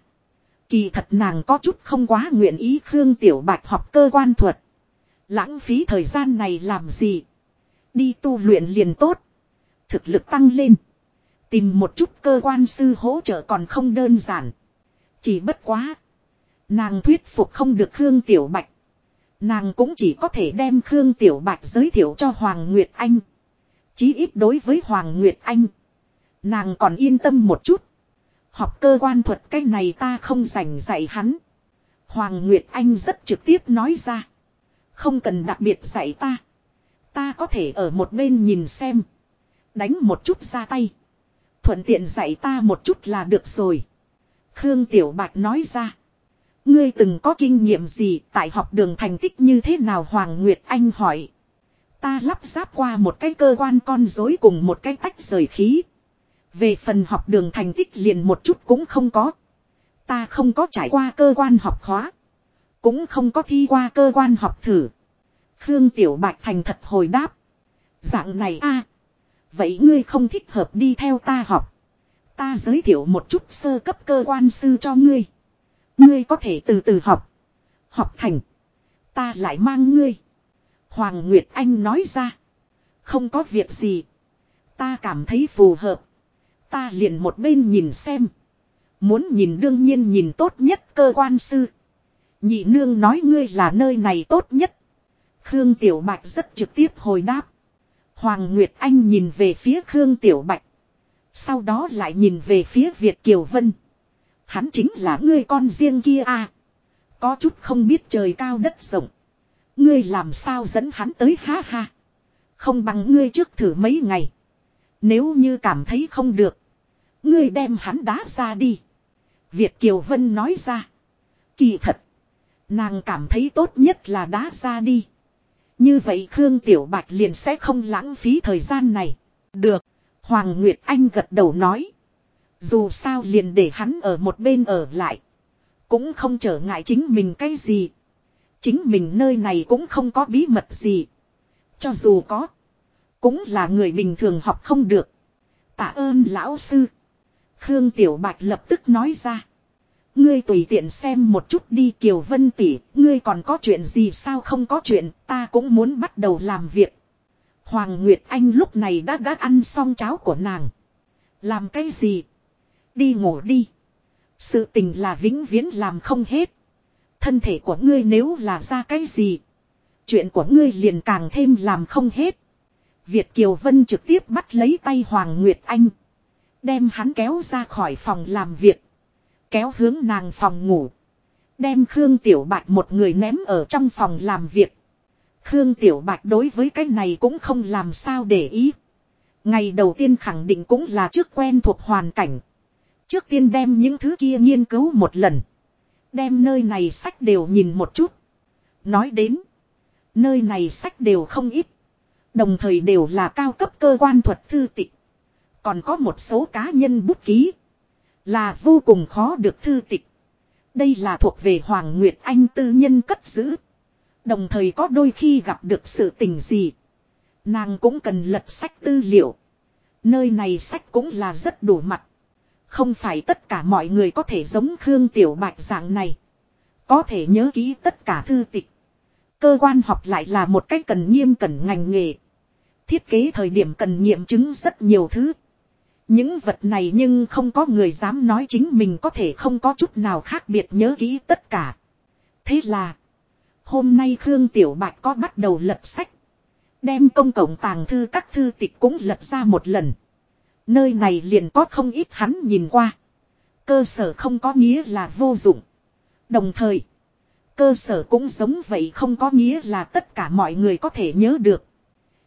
Kỳ thật nàng có chút không quá nguyện ý Khương Tiểu Bạch học cơ quan thuật. Lãng phí thời gian này làm gì? Đi tu luyện liền tốt. Thực lực tăng lên. Tìm một chút cơ quan sư hỗ trợ còn không đơn giản. Chỉ bất quá. Nàng thuyết phục không được Khương Tiểu Bạch. Nàng cũng chỉ có thể đem Khương Tiểu Bạch giới thiệu cho Hoàng Nguyệt Anh. Chí ít đối với Hoàng Nguyệt Anh. Nàng còn yên tâm một chút. Học cơ quan thuật cái này ta không dành dạy hắn. Hoàng Nguyệt Anh rất trực tiếp nói ra. Không cần đặc biệt dạy ta. Ta có thể ở một bên nhìn xem. Đánh một chút ra tay. Thuận tiện dạy ta một chút là được rồi. Khương Tiểu Bạch nói ra. Ngươi từng có kinh nghiệm gì tại học đường thành tích như thế nào Hoàng Nguyệt Anh hỏi. Ta lắp ráp qua một cái cơ quan con dối cùng một cái tách rời khí. Về phần học đường thành tích liền một chút cũng không có. Ta không có trải qua cơ quan học khóa. Cũng không có thi qua cơ quan học thử. Khương Tiểu Bạch thành thật hồi đáp. Dạng này a Vậy ngươi không thích hợp đi theo ta học. Ta giới thiệu một chút sơ cấp cơ quan sư cho ngươi. Ngươi có thể từ từ học. Học thành. Ta lại mang ngươi. Hoàng Nguyệt Anh nói ra. Không có việc gì. Ta cảm thấy phù hợp. Ta liền một bên nhìn xem. Muốn nhìn đương nhiên nhìn tốt nhất cơ quan sư. Nhị nương nói ngươi là nơi này tốt nhất. Khương Tiểu Bạch rất trực tiếp hồi đáp. Hoàng Nguyệt Anh nhìn về phía Khương Tiểu Bạch. Sau đó lại nhìn về phía Việt Kiều Vân. Hắn chính là ngươi con riêng kia à. Có chút không biết trời cao đất rộng. Ngươi làm sao dẫn hắn tới ha ha. Không bằng ngươi trước thử mấy ngày. Nếu như cảm thấy không được. Ngươi đem hắn đá ra đi. Việt Kiều Vân nói ra. Kỳ thật. Nàng cảm thấy tốt nhất là đá ra đi. Như vậy Khương Tiểu Bạch liền sẽ không lãng phí thời gian này. Được. Hoàng Nguyệt Anh gật đầu nói. Dù sao liền để hắn ở một bên ở lại. Cũng không trở ngại chính mình cái gì. Chính mình nơi này cũng không có bí mật gì. Cho dù có. Cũng là người bình thường học không được. Tạ ơn lão sư. Khương Tiểu Bạch lập tức nói ra. Ngươi tùy tiện xem một chút đi Kiều Vân tỷ, ngươi còn có chuyện gì sao không có chuyện, ta cũng muốn bắt đầu làm việc. Hoàng Nguyệt Anh lúc này đã đã ăn xong cháo của nàng. Làm cái gì? Đi ngủ đi. Sự tình là vĩnh viễn làm không hết. Thân thể của ngươi nếu là ra cái gì? Chuyện của ngươi liền càng thêm làm không hết. Việt Kiều Vân trực tiếp bắt lấy tay Hoàng Nguyệt Anh. Đem hắn kéo ra khỏi phòng làm việc. Kéo hướng nàng phòng ngủ. Đem Khương Tiểu Bạch một người ném ở trong phòng làm việc. Khương Tiểu Bạch đối với cái này cũng không làm sao để ý. Ngày đầu tiên khẳng định cũng là trước quen thuộc hoàn cảnh. Trước tiên đem những thứ kia nghiên cứu một lần. Đem nơi này sách đều nhìn một chút. Nói đến. Nơi này sách đều không ít. Đồng thời đều là cao cấp cơ quan thuật thư tịch. Còn có một số cá nhân bút ký. Là vô cùng khó được thư tịch. Đây là thuộc về Hoàng Nguyệt Anh tư nhân cất giữ. Đồng thời có đôi khi gặp được sự tình gì. Nàng cũng cần lật sách tư liệu. Nơi này sách cũng là rất đủ mặt. Không phải tất cả mọi người có thể giống Khương Tiểu Bạch dạng này. Có thể nhớ kỹ tất cả thư tịch. Cơ quan học lại là một cách cần nghiêm cẩn ngành nghề. Thiết kế thời điểm cần nghiệm chứng rất nhiều thứ. Những vật này nhưng không có người dám nói chính mình có thể không có chút nào khác biệt nhớ kỹ tất cả. Thế là, hôm nay Khương Tiểu Bạch có bắt đầu lật sách. Đem công cộng tàng thư các thư tịch cũng lật ra một lần. Nơi này liền có không ít hắn nhìn qua. Cơ sở không có nghĩa là vô dụng. Đồng thời, cơ sở cũng giống vậy không có nghĩa là tất cả mọi người có thể nhớ được.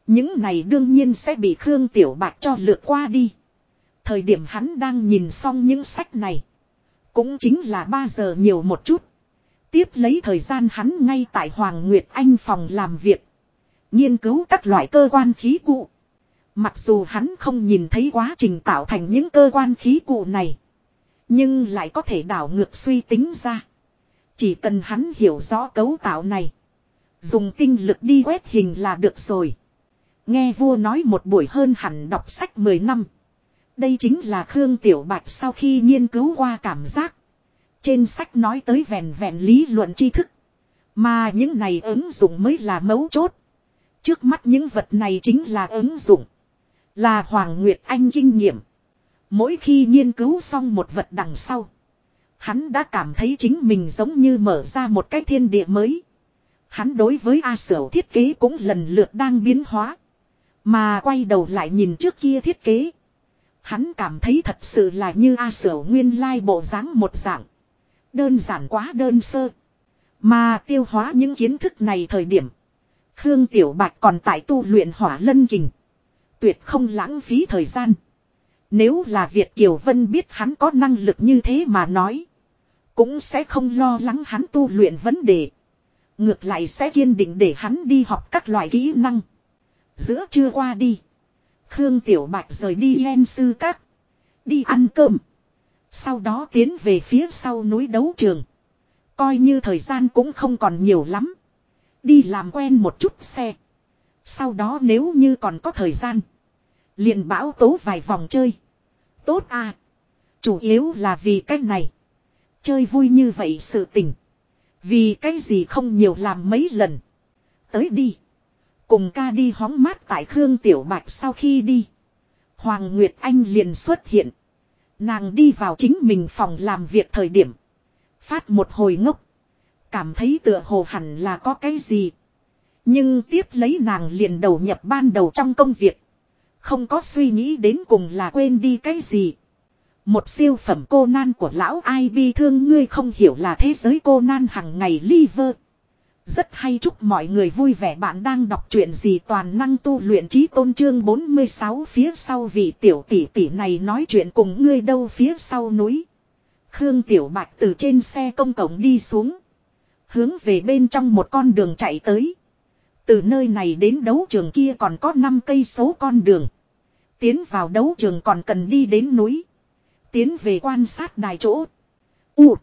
Những này đương nhiên sẽ bị Khương Tiểu Bạch cho lượt qua đi. Thời điểm hắn đang nhìn xong những sách này. Cũng chính là 3 giờ nhiều một chút. Tiếp lấy thời gian hắn ngay tại Hoàng Nguyệt Anh phòng làm việc. Nghiên cứu các loại cơ quan khí cụ. Mặc dù hắn không nhìn thấy quá trình tạo thành những cơ quan khí cụ này. Nhưng lại có thể đảo ngược suy tính ra. Chỉ cần hắn hiểu rõ cấu tạo này. Dùng tinh lực đi quét hình là được rồi. Nghe vua nói một buổi hơn hẳn đọc sách 10 năm. Đây chính là Khương Tiểu Bạch sau khi nghiên cứu qua cảm giác. Trên sách nói tới vẹn vẹn lý luận tri thức. Mà những này ứng dụng mới là mấu chốt. Trước mắt những vật này chính là ứng dụng. Là Hoàng Nguyệt Anh kinh nghiệm. Mỗi khi nghiên cứu xong một vật đằng sau. Hắn đã cảm thấy chính mình giống như mở ra một cái thiên địa mới. Hắn đối với A Sở thiết kế cũng lần lượt đang biến hóa. Mà quay đầu lại nhìn trước kia thiết kế. Hắn cảm thấy thật sự là như A Sở nguyên lai bộ dáng một dạng. Đơn giản quá đơn sơ. Mà tiêu hóa những kiến thức này thời điểm. Khương Tiểu Bạch còn tại tu luyện hỏa lân kình. Tuyệt không lãng phí thời gian. Nếu là Việt Kiều Vân biết hắn có năng lực như thế mà nói. Cũng sẽ không lo lắng hắn tu luyện vấn đề. Ngược lại sẽ kiên định để hắn đi học các loại kỹ năng. Giữa trưa qua đi. Khương Tiểu Bạch rời đi em sư các. Đi ăn cơm. Sau đó tiến về phía sau núi đấu trường. Coi như thời gian cũng không còn nhiều lắm. Đi làm quen một chút xe. Sau đó nếu như còn có thời gian. liền bão tố vài vòng chơi. Tốt à. Chủ yếu là vì cách này. Chơi vui như vậy sự tình. Vì cái gì không nhiều làm mấy lần. Tới đi. Cùng ca đi hóng mát tại Khương Tiểu Bạch sau khi đi. Hoàng Nguyệt Anh liền xuất hiện. Nàng đi vào chính mình phòng làm việc thời điểm. Phát một hồi ngốc. Cảm thấy tựa hồ hẳn là có cái gì. Nhưng tiếp lấy nàng liền đầu nhập ban đầu trong công việc. Không có suy nghĩ đến cùng là quên đi cái gì. Một siêu phẩm cô nan của lão ai bi thương, ngươi không hiểu là thế giới cô nan hằng ngày liver. Rất hay chúc mọi người vui vẻ bạn đang đọc truyện gì toàn năng tu luyện trí tôn trương 46 phía sau vị tiểu tỷ tỷ này nói chuyện cùng ngươi đâu phía sau núi. Khương Tiểu Bạch từ trên xe công cộng đi xuống. Hướng về bên trong một con đường chạy tới. Từ nơi này đến đấu trường kia còn có 5 cây số con đường. Tiến vào đấu trường còn cần đi đến núi. Tiến về quan sát đài chỗ. U.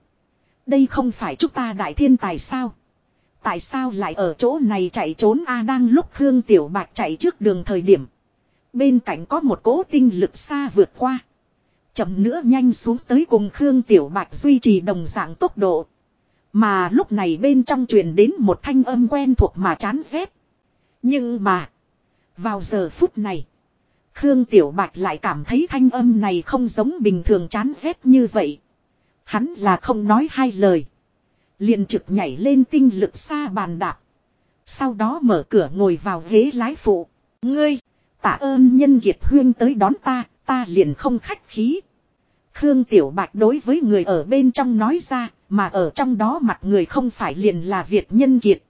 Đây không phải chúng ta đại thiên tài sao? Tại sao lại ở chỗ này chạy trốn A đang lúc Khương Tiểu Bạch chạy trước đường thời điểm. Bên cạnh có một cỗ tinh lực xa vượt qua. Chậm nữa nhanh xuống tới cùng Khương Tiểu Bạch duy trì đồng dạng tốc độ. Mà lúc này bên trong truyền đến một thanh âm quen thuộc mà chán rét. Nhưng mà. Vào giờ phút này. Khương Tiểu Bạch lại cảm thấy thanh âm này không giống bình thường chán rét như vậy. Hắn là không nói hai lời. Liền trực nhảy lên tinh lực xa bàn đạp. Sau đó mở cửa ngồi vào ghế lái phụ. Ngươi, tạ ơn nhân Kiệt Huyên tới đón ta, ta liền không khách khí. Khương Tiểu Bạch đối với người ở bên trong nói ra, mà ở trong đó mặt người không phải liền là Việt Nhân Kiệt.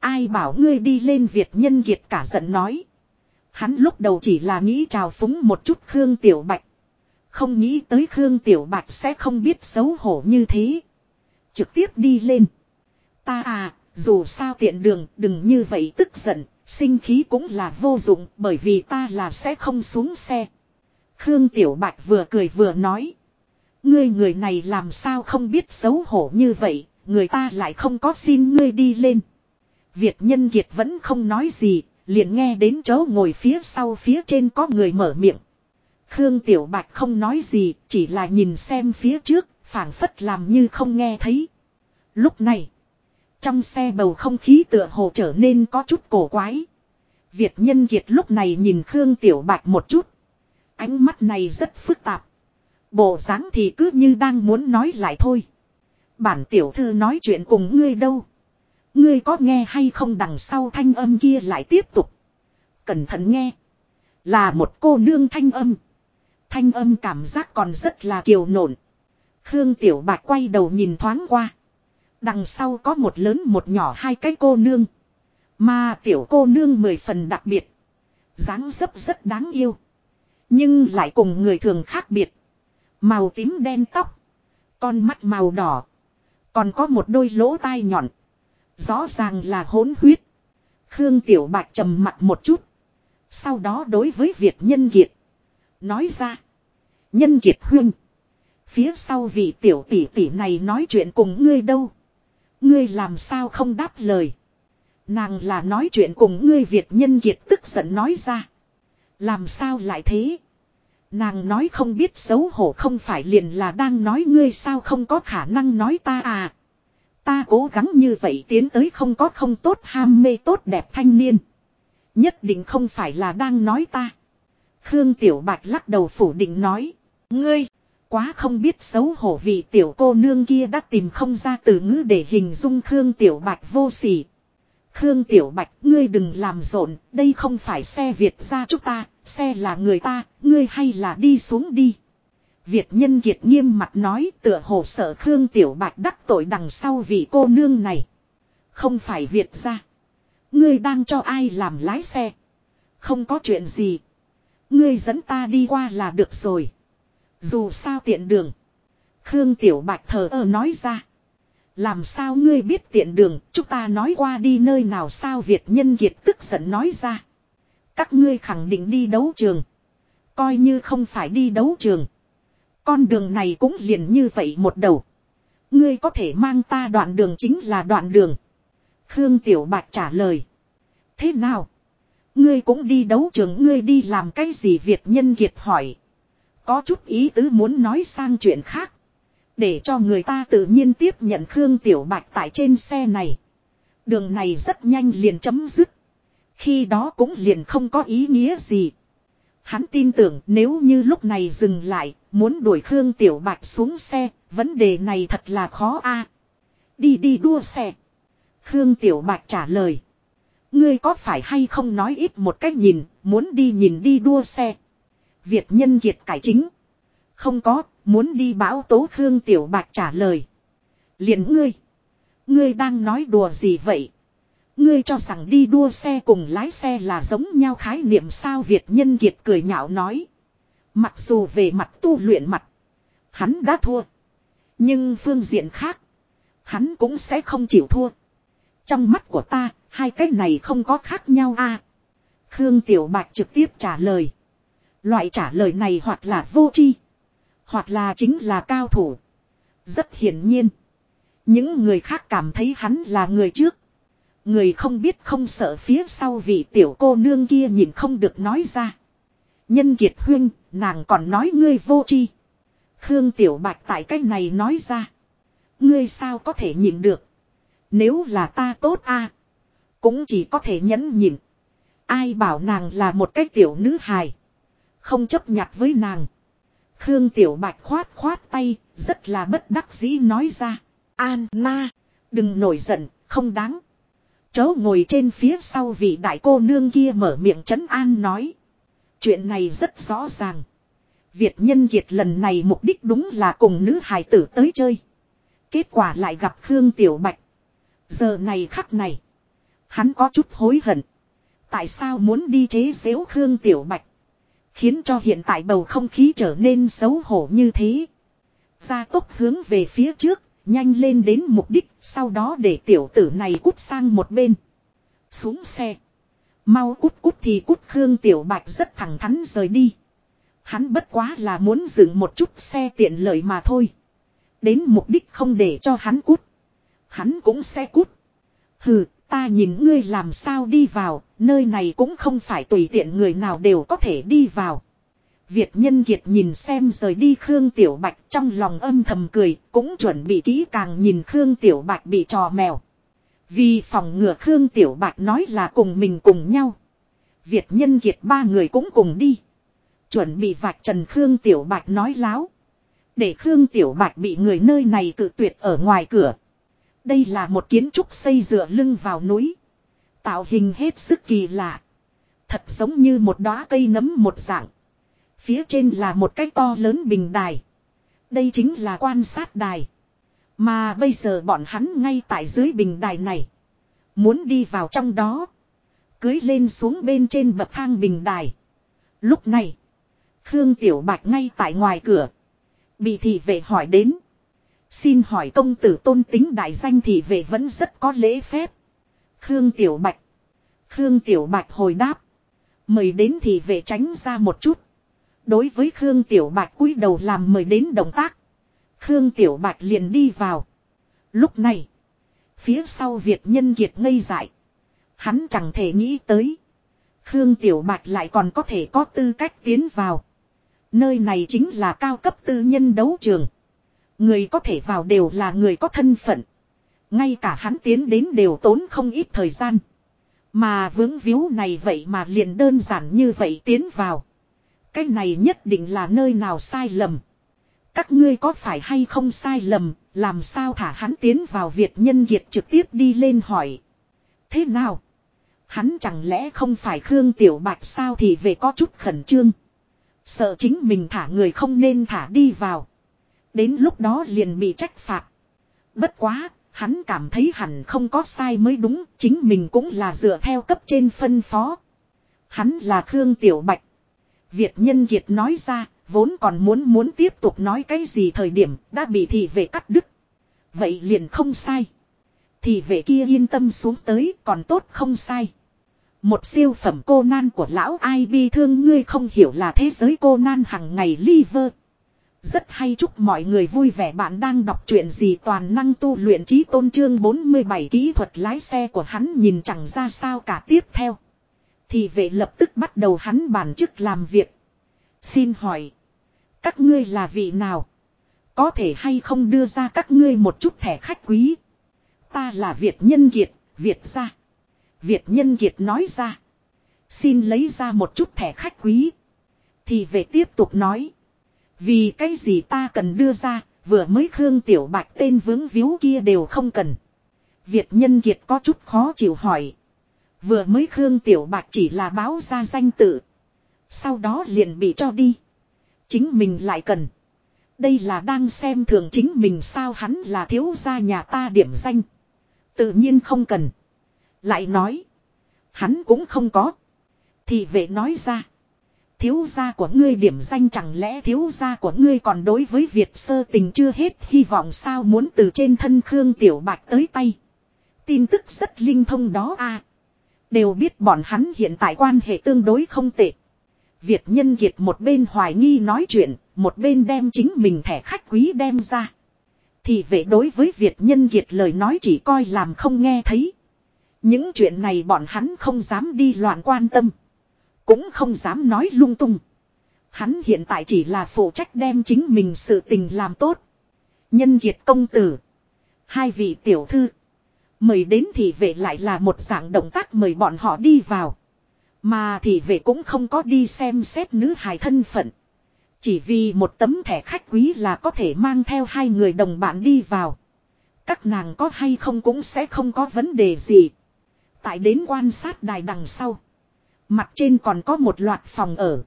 Ai bảo ngươi đi lên Việt Nhân Kiệt cả giận nói. Hắn lúc đầu chỉ là nghĩ chào phúng một chút Khương Tiểu Bạch. Không nghĩ tới Khương Tiểu Bạch sẽ không biết xấu hổ như thế. Trực tiếp đi lên. Ta à, dù sao tiện đường đừng như vậy tức giận, sinh khí cũng là vô dụng bởi vì ta là sẽ không xuống xe. Khương Tiểu Bạch vừa cười vừa nói. Ngươi người này làm sao không biết xấu hổ như vậy, người ta lại không có xin ngươi đi lên. Việt Nhân Kiệt vẫn không nói gì, liền nghe đến chỗ ngồi phía sau phía trên có người mở miệng. Khương Tiểu Bạch không nói gì, chỉ là nhìn xem phía trước, phảng phất làm như không nghe thấy. Lúc này, trong xe bầu không khí tựa hồ trở nên có chút cổ quái. Việt Nhân Kiệt lúc này nhìn Khương Tiểu Bạch một chút. Ánh mắt này rất phức tạp. Bộ dáng thì cứ như đang muốn nói lại thôi. Bản tiểu thư nói chuyện cùng ngươi đâu. Ngươi có nghe hay không đằng sau thanh âm kia lại tiếp tục. Cẩn thận nghe. Là một cô nương thanh âm. Thanh âm cảm giác còn rất là kiều nộn. Khương Tiểu Bạch quay đầu nhìn thoáng qua. Đằng sau có một lớn một nhỏ hai cái cô nương. Mà tiểu cô nương mười phần đặc biệt. dáng dấp rất đáng yêu. Nhưng lại cùng người thường khác biệt. Màu tím đen tóc. Con mắt màu đỏ. Còn có một đôi lỗ tai nhọn. Rõ ràng là hỗn huyết. Khương Tiểu Bạch trầm mặt một chút. Sau đó đối với Việt Nhân Kiệt. Nói ra. Nhân Kiệt huynh. Phía sau vị tiểu tỷ tỷ này nói chuyện cùng ngươi đâu. Ngươi làm sao không đáp lời. Nàng là nói chuyện cùng ngươi Việt Nhân Kiệt tức giận nói ra. Làm sao lại thế? Nàng nói không biết xấu hổ không phải liền là đang nói ngươi sao không có khả năng nói ta à. Ta cố gắng như vậy tiến tới không có không tốt ham mê tốt đẹp thanh niên. Nhất định không phải là đang nói ta. Khương Tiểu Bạch lắc đầu phủ định nói. Ngươi, quá không biết xấu hổ vì tiểu cô nương kia đã tìm không ra từ ngữ để hình dung Khương Tiểu Bạch vô sỉ. Khương Tiểu Bạch, ngươi đừng làm rộn, đây không phải xe Việt ra chúng ta, xe là người ta, ngươi hay là đi xuống đi. Việt nhân kiệt nghiêm mặt nói tựa hồ sợ Khương Tiểu Bạch đắc tội đằng sau vị cô nương này. Không phải Việt ra. Ngươi đang cho ai làm lái xe. Không có chuyện gì. Ngươi dẫn ta đi qua là được rồi. Dù sao tiện đường. Khương Tiểu Bạch thờ ơ nói ra. Làm sao ngươi biết tiện đường, chúng ta nói qua đi nơi nào sao Việt nhân kiệt tức giận nói ra. Các ngươi khẳng định đi đấu trường. Coi như không phải đi đấu trường. Con đường này cũng liền như vậy một đầu. Ngươi có thể mang ta đoạn đường chính là đoạn đường. Khương Tiểu Bạch trả lời. Thế nào? Ngươi cũng đi đấu trường ngươi đi làm cái gì Việt nhân kiệt hỏi. Có chút ý tứ muốn nói sang chuyện khác. Để cho người ta tự nhiên tiếp nhận Khương Tiểu Bạch tại trên xe này. Đường này rất nhanh liền chấm dứt. Khi đó cũng liền không có ý nghĩa gì. Hắn tin tưởng nếu như lúc này dừng lại, muốn đuổi Khương Tiểu Bạch xuống xe, vấn đề này thật là khó a. Đi đi đua xe. Khương Tiểu Bạch trả lời. Ngươi có phải hay không nói ít một cách nhìn, muốn đi nhìn đi đua xe. Việt nhân kiệt cải chính. Không có, muốn đi bão tố Khương Tiểu Bạch trả lời. liền ngươi. Ngươi đang nói đùa gì vậy? Ngươi cho rằng đi đua xe cùng lái xe là giống nhau khái niệm sao Việt nhân kiệt cười nhạo nói. Mặc dù về mặt tu luyện mặt, hắn đã thua. Nhưng phương diện khác, hắn cũng sẽ không chịu thua. Trong mắt của ta, hai cái này không có khác nhau a. Khương Tiểu Bạch trực tiếp trả lời. Loại trả lời này hoặc là vô tri, hoặc là chính là cao thủ. Rất hiển nhiên, những người khác cảm thấy hắn là người trước. Người không biết không sợ phía sau vị tiểu cô nương kia nhìn không được nói ra. Nhân kiệt huyên, nàng còn nói ngươi vô tri. Khương Tiểu Bạch tại cách này nói ra. Ngươi sao có thể nhịn được. Nếu là ta tốt a Cũng chỉ có thể nhẫn nhịn. Ai bảo nàng là một cái tiểu nữ hài. Không chấp nhặt với nàng. Khương Tiểu Bạch khoát khoát tay, rất là bất đắc dĩ nói ra. An na, đừng nổi giận, không đáng. Chớ ngồi trên phía sau vị đại cô nương kia mở miệng trấn an nói. Chuyện này rất rõ ràng. Việt nhân kiệt lần này mục đích đúng là cùng nữ hài tử tới chơi. Kết quả lại gặp Khương Tiểu Bạch. Giờ này khắc này. Hắn có chút hối hận. Tại sao muốn đi chế xếu Khương Tiểu Bạch. Khiến cho hiện tại bầu không khí trở nên xấu hổ như thế. Gia tốc hướng về phía trước, nhanh lên đến mục đích, sau đó để tiểu tử này cút sang một bên. Xuống xe. Mau cút cút thì cút Khương Tiểu Bạch rất thẳng thắn rời đi. Hắn bất quá là muốn dựng một chút xe tiện lợi mà thôi. Đến mục đích không để cho hắn cút. Hắn cũng sẽ cút. Hừ, ta nhìn ngươi làm sao đi vào, nơi này cũng không phải tùy tiện người nào đều có thể đi vào. Việt nhân kiệt nhìn xem rời đi Khương Tiểu Bạch trong lòng âm thầm cười, cũng chuẩn bị kỹ càng nhìn Khương Tiểu Bạch bị trò mèo. Vì phòng ngừa Khương Tiểu Bạch nói là cùng mình cùng nhau. Việt nhân kiệt ba người cũng cùng đi. Chuẩn bị vạch trần Khương Tiểu Bạch nói láo. Để Khương Tiểu Bạch bị người nơi này cự tuyệt ở ngoài cửa. Đây là một kiến trúc xây dựa lưng vào núi. Tạo hình hết sức kỳ lạ. Thật giống như một đóa cây nấm một dạng. Phía trên là một cái to lớn bình đài. Đây chính là quan sát đài. Mà bây giờ bọn hắn ngay tại dưới bình đài này. Muốn đi vào trong đó. Cưới lên xuống bên trên bậc thang bình đài. Lúc này. Khương Tiểu Bạch ngay tại ngoài cửa. Bị thị vệ hỏi đến. Xin hỏi công tử tôn tính đại danh thị vệ vẫn rất có lễ phép. Khương Tiểu Bạch. Khương Tiểu Bạch hồi đáp. Mời đến thì vệ tránh ra một chút. Đối với Khương Tiểu Bạch cúi đầu làm mời đến động tác. Khương Tiểu Bạch liền đi vào. Lúc này. Phía sau Việt nhân kiệt ngây dại. Hắn chẳng thể nghĩ tới. Khương Tiểu Bạch lại còn có thể có tư cách tiến vào. Nơi này chính là cao cấp tư nhân đấu trường. Người có thể vào đều là người có thân phận. Ngay cả hắn tiến đến đều tốn không ít thời gian. Mà vướng víu này vậy mà liền đơn giản như vậy tiến vào. Cái này nhất định là nơi nào sai lầm. Các ngươi có phải hay không sai lầm, làm sao thả hắn tiến vào Việt nhân kiệt trực tiếp đi lên hỏi. Thế nào? Hắn chẳng lẽ không phải Khương Tiểu Bạch sao thì về có chút khẩn trương. Sợ chính mình thả người không nên thả đi vào. Đến lúc đó liền bị trách phạt. Bất quá, hắn cảm thấy hẳn không có sai mới đúng, chính mình cũng là dựa theo cấp trên phân phó. Hắn là Khương Tiểu Bạch. Việt Nhân Kiệt nói ra, vốn còn muốn muốn tiếp tục nói cái gì thời điểm, đã bị thị vệ cắt đứt. Vậy liền không sai. Thị vệ kia yên tâm xuống tới, còn tốt không sai. Một siêu phẩm cô nan của lão ai bi thương ngươi không hiểu là thế giới cô nan hằng ngày liver. Rất hay chúc mọi người vui vẻ bạn đang đọc chuyện gì toàn năng tu luyện trí tôn trương 47 kỹ thuật lái xe của hắn nhìn chẳng ra sao cả tiếp theo. Thì vệ lập tức bắt đầu hắn bản chức làm việc. Xin hỏi. Các ngươi là vị nào? Có thể hay không đưa ra các ngươi một chút thẻ khách quý? Ta là Việt Nhân Kiệt, Việt gia. Việt Nhân Kiệt nói ra. Xin lấy ra một chút thẻ khách quý. Thì về tiếp tục nói. Vì cái gì ta cần đưa ra, vừa mới Khương Tiểu Bạch tên vướng víu kia đều không cần. Việt Nhân Kiệt có chút khó chịu hỏi. Vừa mới Khương Tiểu Bạch chỉ là báo ra danh tự. Sau đó liền bị cho đi. Chính mình lại cần. Đây là đang xem thường chính mình sao hắn là thiếu gia nhà ta điểm danh. Tự nhiên không cần. Lại nói. Hắn cũng không có. Thì vệ nói ra. Thiếu gia của ngươi điểm danh chẳng lẽ thiếu gia của ngươi còn đối với Việt sơ tình chưa hết hy vọng sao muốn từ trên thân Khương Tiểu Bạch tới tay. Tin tức rất linh thông đó à. Đều biết bọn hắn hiện tại quan hệ tương đối không tệ. Việt nhân kiệt một bên hoài nghi nói chuyện, một bên đem chính mình thẻ khách quý đem ra. Thì vệ đối với Việt nhân kiệt lời nói chỉ coi làm không nghe thấy. Những chuyện này bọn hắn không dám đi loạn quan tâm. Cũng không dám nói lung tung. Hắn hiện tại chỉ là phụ trách đem chính mình sự tình làm tốt. Nhân kiệt công tử. Hai vị tiểu thư. Mời đến thì vệ lại là một dạng động tác mời bọn họ đi vào. Mà thì vệ cũng không có đi xem xét nữ hài thân phận. Chỉ vì một tấm thẻ khách quý là có thể mang theo hai người đồng bạn đi vào. Các nàng có hay không cũng sẽ không có vấn đề gì. Tại đến quan sát đài đằng sau. Mặt trên còn có một loạt phòng ở.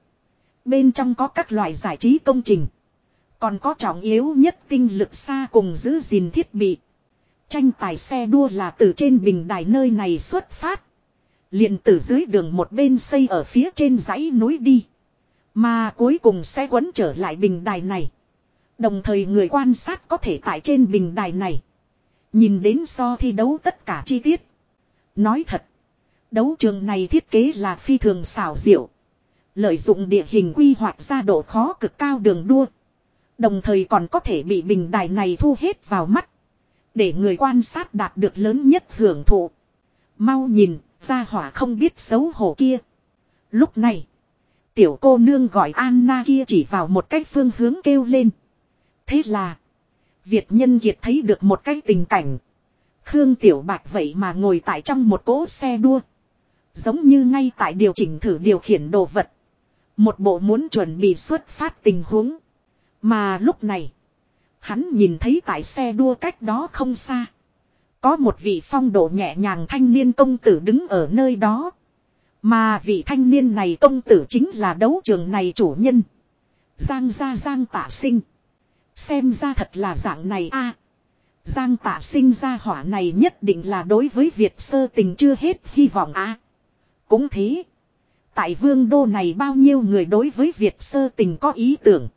Bên trong có các loại giải trí công trình. Còn có trọng yếu nhất tinh lực xa cùng giữ gìn thiết bị. Tranh tài xe đua là từ trên bình đài nơi này xuất phát. liền từ dưới đường một bên xây ở phía trên dãy núi đi. Mà cuối cùng sẽ quấn trở lại bình đài này. Đồng thời người quan sát có thể tại trên bình đài này. Nhìn đến so thi đấu tất cả chi tiết. Nói thật. Đấu trường này thiết kế là phi thường xảo diệu. Lợi dụng địa hình quy hoạch ra độ khó cực cao đường đua. Đồng thời còn có thể bị bình đài này thu hết vào mắt. Để người quan sát đạt được lớn nhất hưởng thụ. Mau nhìn, ra hỏa không biết xấu hổ kia. Lúc này, tiểu cô nương gọi Anna kia chỉ vào một cách phương hướng kêu lên. Thế là, Việt nhân kiệt thấy được một cái tình cảnh. Khương Tiểu Bạch vậy mà ngồi tại trong một cỗ xe đua. Giống như ngay tại điều chỉnh thử điều khiển đồ vật. Một bộ muốn chuẩn bị xuất phát tình huống. Mà lúc này. Hắn nhìn thấy tại xe đua cách đó không xa. Có một vị phong độ nhẹ nhàng thanh niên công tử đứng ở nơi đó. Mà vị thanh niên này công tử chính là đấu trường này chủ nhân. Giang gia Giang tạ sinh. Xem ra thật là dạng này a. Giang tạ sinh ra hỏa này nhất định là đối với Việt sơ tình chưa hết hy vọng a. Cũng thế. Tại vương đô này bao nhiêu người đối với Việt sơ tình có ý tưởng.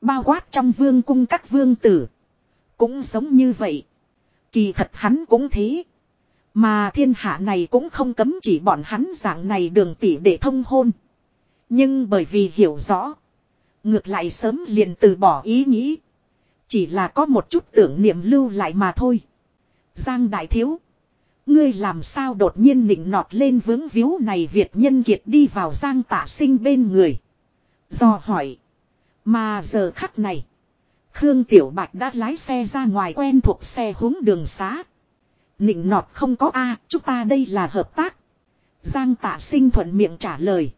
Bao quát trong vương cung các vương tử. Cũng giống như vậy. Kỳ thật hắn cũng thế. Mà thiên hạ này cũng không cấm chỉ bọn hắn dạng này đường tỷ để thông hôn. Nhưng bởi vì hiểu rõ. Ngược lại sớm liền từ bỏ ý nghĩ. Chỉ là có một chút tưởng niệm lưu lại mà thôi. Giang đại thiếu. Ngươi làm sao đột nhiên nịnh nọt lên vướng víu này Việt nhân kiệt đi vào giang tả sinh bên người. Do hỏi. Mà giờ khắc này. Khương Tiểu Bạch đã lái xe ra ngoài quen thuộc xe hướng đường xá. Nịnh nọt không có A, chúng ta đây là hợp tác. Giang tạ sinh thuận miệng trả lời.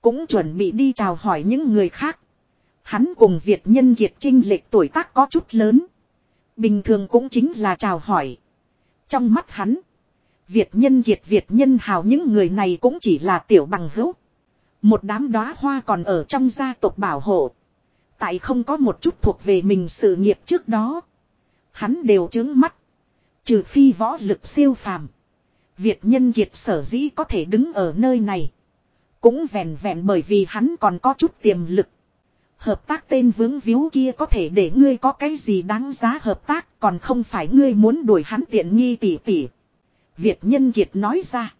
Cũng chuẩn bị đi chào hỏi những người khác. Hắn cùng Việt nhân kiệt trinh lệch tuổi tác có chút lớn. Bình thường cũng chính là chào hỏi. Trong mắt hắn. Việt nhân kiệt Việt nhân hào những người này cũng chỉ là tiểu bằng hữu. Một đám đóa hoa còn ở trong gia tộc bảo hộ. Tại không có một chút thuộc về mình sự nghiệp trước đó. Hắn đều chứng mắt. Trừ phi võ lực siêu phàm. Việt nhân kiệt sở dĩ có thể đứng ở nơi này. Cũng vẹn vẹn bởi vì hắn còn có chút tiềm lực. Hợp tác tên vướng víu kia có thể để ngươi có cái gì đáng giá hợp tác, còn không phải ngươi muốn đuổi hắn tiện nghi tỷ tỷ. Việt nhân kiệt nói ra.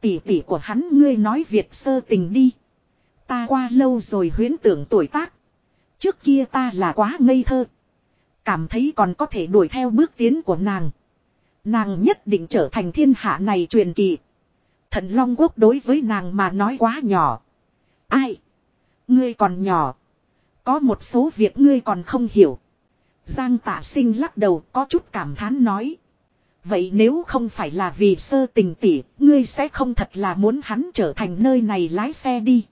Tỷ tỷ của hắn ngươi nói Việt sơ tình đi. Ta qua lâu rồi huyến tưởng tuổi tác. Trước kia ta là quá ngây thơ. Cảm thấy còn có thể đuổi theo bước tiến của nàng. Nàng nhất định trở thành thiên hạ này truyền kỳ. Thần Long Quốc đối với nàng mà nói quá nhỏ. Ai? Ngươi còn nhỏ. Có một số việc ngươi còn không hiểu. Giang tạ sinh lắc đầu, có chút cảm thán nói. Vậy nếu không phải là vì sơ tình tỉ, ngươi sẽ không thật là muốn hắn trở thành nơi này lái xe đi.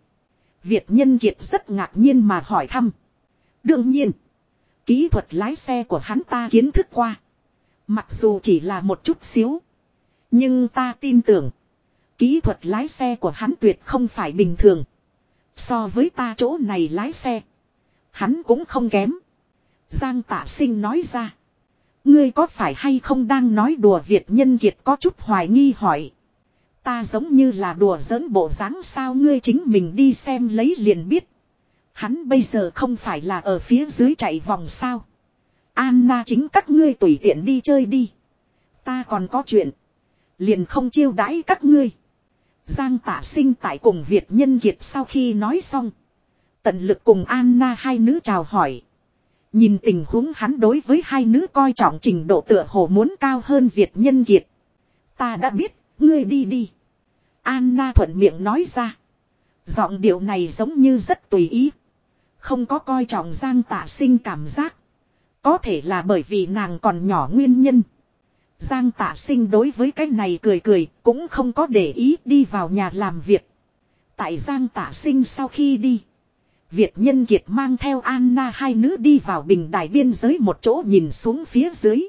Việt nhân kiệt rất ngạc nhiên mà hỏi thăm. Đương nhiên, kỹ thuật lái xe của hắn ta kiến thức qua. Mặc dù chỉ là một chút xíu. Nhưng ta tin tưởng, kỹ thuật lái xe của hắn tuyệt không phải bình thường. So với ta chỗ này lái xe, hắn cũng không kém. Giang tạ sinh nói ra. Ngươi có phải hay không đang nói đùa Việt nhân kiệt có chút hoài nghi hỏi. Ta giống như là đùa giỡn bộ dáng sao ngươi chính mình đi xem lấy liền biết. Hắn bây giờ không phải là ở phía dưới chạy vòng sao. Anna chính các ngươi tùy tiện đi chơi đi. Ta còn có chuyện. Liền không chiêu đãi các ngươi. Giang tả sinh tại cùng Việt nhân kiệt sau khi nói xong. Tận lực cùng Anna hai nữ chào hỏi. Nhìn tình huống hắn đối với hai nữ coi trọng trình độ tựa hồ muốn cao hơn Việt nhân kiệt. Ta đã biết, ngươi đi đi. Anna thuận miệng nói ra. Giọng điệu này giống như rất tùy ý. Không có coi trọng Giang tạ sinh cảm giác. Có thể là bởi vì nàng còn nhỏ nguyên nhân. Giang tạ sinh đối với cái này cười cười cũng không có để ý đi vào nhà làm việc. Tại Giang tạ sinh sau khi đi. Việt nhân kiệt mang theo Anna hai nữ đi vào bình đài biên giới một chỗ nhìn xuống phía dưới.